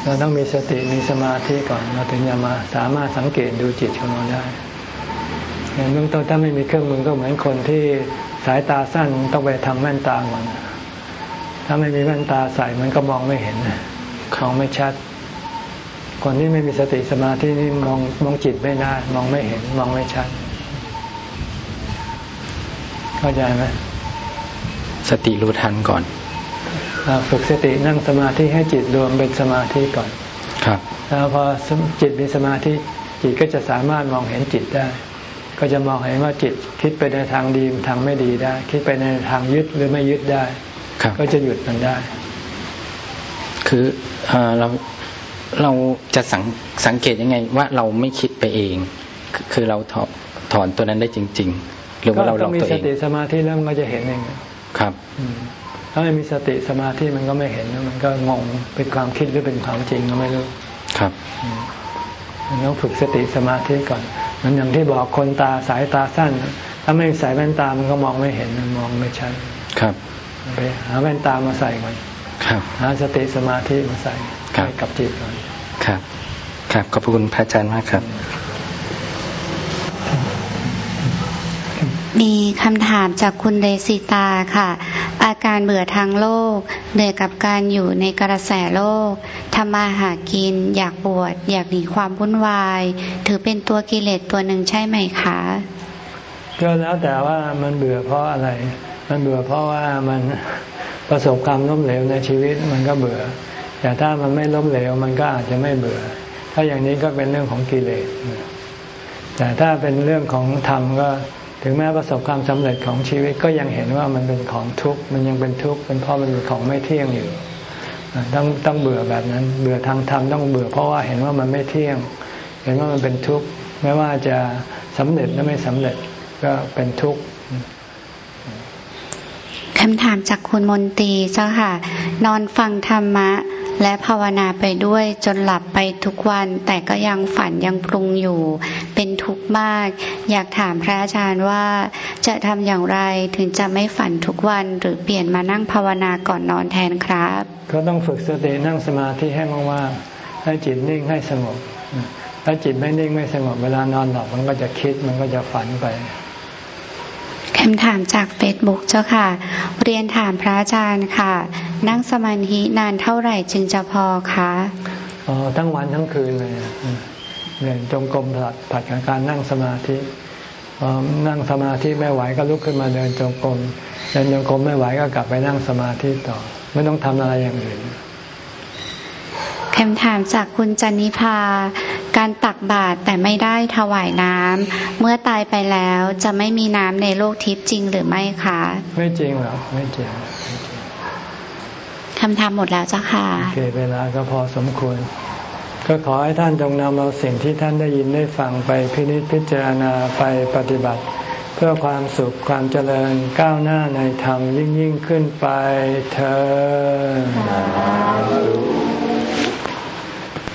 เราต้องมีสติมีสมาธิก่อน เราถึงจะมาสามารถสังเกตดูจิตของเราได้อย่างเบื้องต้นถ้าไม่มีเครื่องมือก็เหมือนคนที่สายตาสั้นต้องไปทำแว่นตาก่อนถ้าไม่มีแว่นตาใส่มันก็มองไม่เห็นมองไม่ชัด คนที่ไม่มีสติสมาธินี่มองมองจิตไม่ได้มองไม่เห็น มองไม่ชัด เข้าใจไหม
สติรู้ทันก่อน
ฝึกสตินั่งสมาธิให้จิตรวมเป็นสมาธิก่อน
ครับ
แล้วพอจิตมีสมาธิจิตก็จะสามารถมองเห็นจิตได้ ก็จะมองเห็นว่าจิตคิดไปในทางดีทางไม่ดีได้ คิดไปในทางยึดหรือไม่ยึดได้ ก็จะหยุดมันได้
คือเรา เราจะสังสังเกตยังไงว่าเราไม่คิดไปเอง คือเราถอนถอนตัวนั้นได้จริง ๆ หรือว่าเราลองตัวเองมี
สติสมาธิแล้วมันก็จะเห็นเอง
ครับ
ถ้าไม่มีสติสมาธิมันก็ไม่เห็นมันก็งงเป็นความคิดหรือเป็นความจริงก็ไม่รู้
ครับ
ต้องฝึกสติสมาธิก่อนมันอย่างที่บอกคนตาสายตาสั้น ถ้าไม่ใส่แว่นตามันก็มองไม่เห็นมันมองไม่ชัด
ครับ
ไปหาแว่นตามาใส่ก่อน
ครับ
หาสติสมาธิมาใส่
ครับ
ให้กับจิตก่อน
ครับ ครับขอบพระคุณพระอาจารย์มากครับ
มีคำถามจากคุณเดซิตาค่ะ อาการเบื่อทางโลกเหนื่อยกับการอยู่ในกระแสโลกทำมาหากิน อยากบวชอยากหนีความวุ่นวาย ถือเป็นตัวกิเลสตัวหนึ่งใช่ไหมคะ
ก็แล้วแต่ว่ามันเบื่อเพราะอะไร มันเบื่อเพราะว่ามันประสบความล้มเหลวในชีวิต มันก็เบื่อ แต่ถ้ามันไม่ล้มเหลวมันก็อาจจะไม่เบื่อ ถ้าอย่างนี้ก็เป็นเรื่องของกิเลสแต่ถ้าเป็นเรื่องของธรรมก็ถึงแม้ประสบความสำเร็จของชีวิตก็ยังเห็นว่ามันเป็นของทุกข์มันยังเป็นทุกข์เป็นเพราะมันเป็นของไม่เที่ยงอยู่ต้องต้องเบื่อแบบนั้น เบื่อทางธรรมต้องเบื่อเพราะว่าเห็นว่ามันไม่เที่ยง เห็นว่ามันเป็นทุกข์ไม่ว่าจะสำเร็จหรือไม่สำเร็จก็เป็นทุกข์
คำถามจากคุณมนตรีเจ้าค่ะ นอนฟังธรรมะ และภาวนาไปด้วยจนหลับไปทุกวัน แต่ก็ยังฝันยังปรุงอยู่ เป็นทุกข์มาก อยากถามพระอาจารย์ว่า จะทำอย่างไรถึงจะไม่ฝันทุกวัน หรือเปลี่ยนมานั่งภาวนาก่อนนอนแทนครับ
ก็ต้องฝึกสตินั่งสมาธิให้มากๆให้จิตนิ่งให้สงบถ้าจิตไม่นิ่งไม่สงบเวลานอนหลับมันก็จะคิดมันก็จะฝันไป
คำถามจากเฟซบุ๊กเจ้าค่ะ เรียนถามพระอาจารย์ค่ะ นั่งสมาธินานเท่าไหร่จึงจะพอคะ
อ๋อทั้งวันทั้งคืนเลยเดินจงกรมผัดผัดกับการนั่งสมาธิพอนั่งสมาธิไม่ไหวก็ลุกขึ้นมาเดินจงกรมเดินจงกรมไม่ไหวก็กลับไปนั่งสมาธิต่อ ไม่ต้องทำอะไรอย่างอื่น
คำถามจากคุณจันนิพา การตักบาตรแต่ไม่ได้ถวายน้ำเมื่อตายไปแล้วจะไม่มีน้ำในโลกทิพย์จริงหรือไม่คะ
ไม่จริงหรอกไม่จริง
คำถามหมดแล้วเจ้าค่ะ
โอเคเวลาก็พอสมควร ก็ขอให้ท่านจงนำเอาสิ่งที่ท่านได้ยินได้ฟังไปพินิจพิจารณาไปปฏิบัติ เพื่อความสุขความเจริญก้าวหน้าในธรรมยิ่งยิ่งขึ้นไปเธอ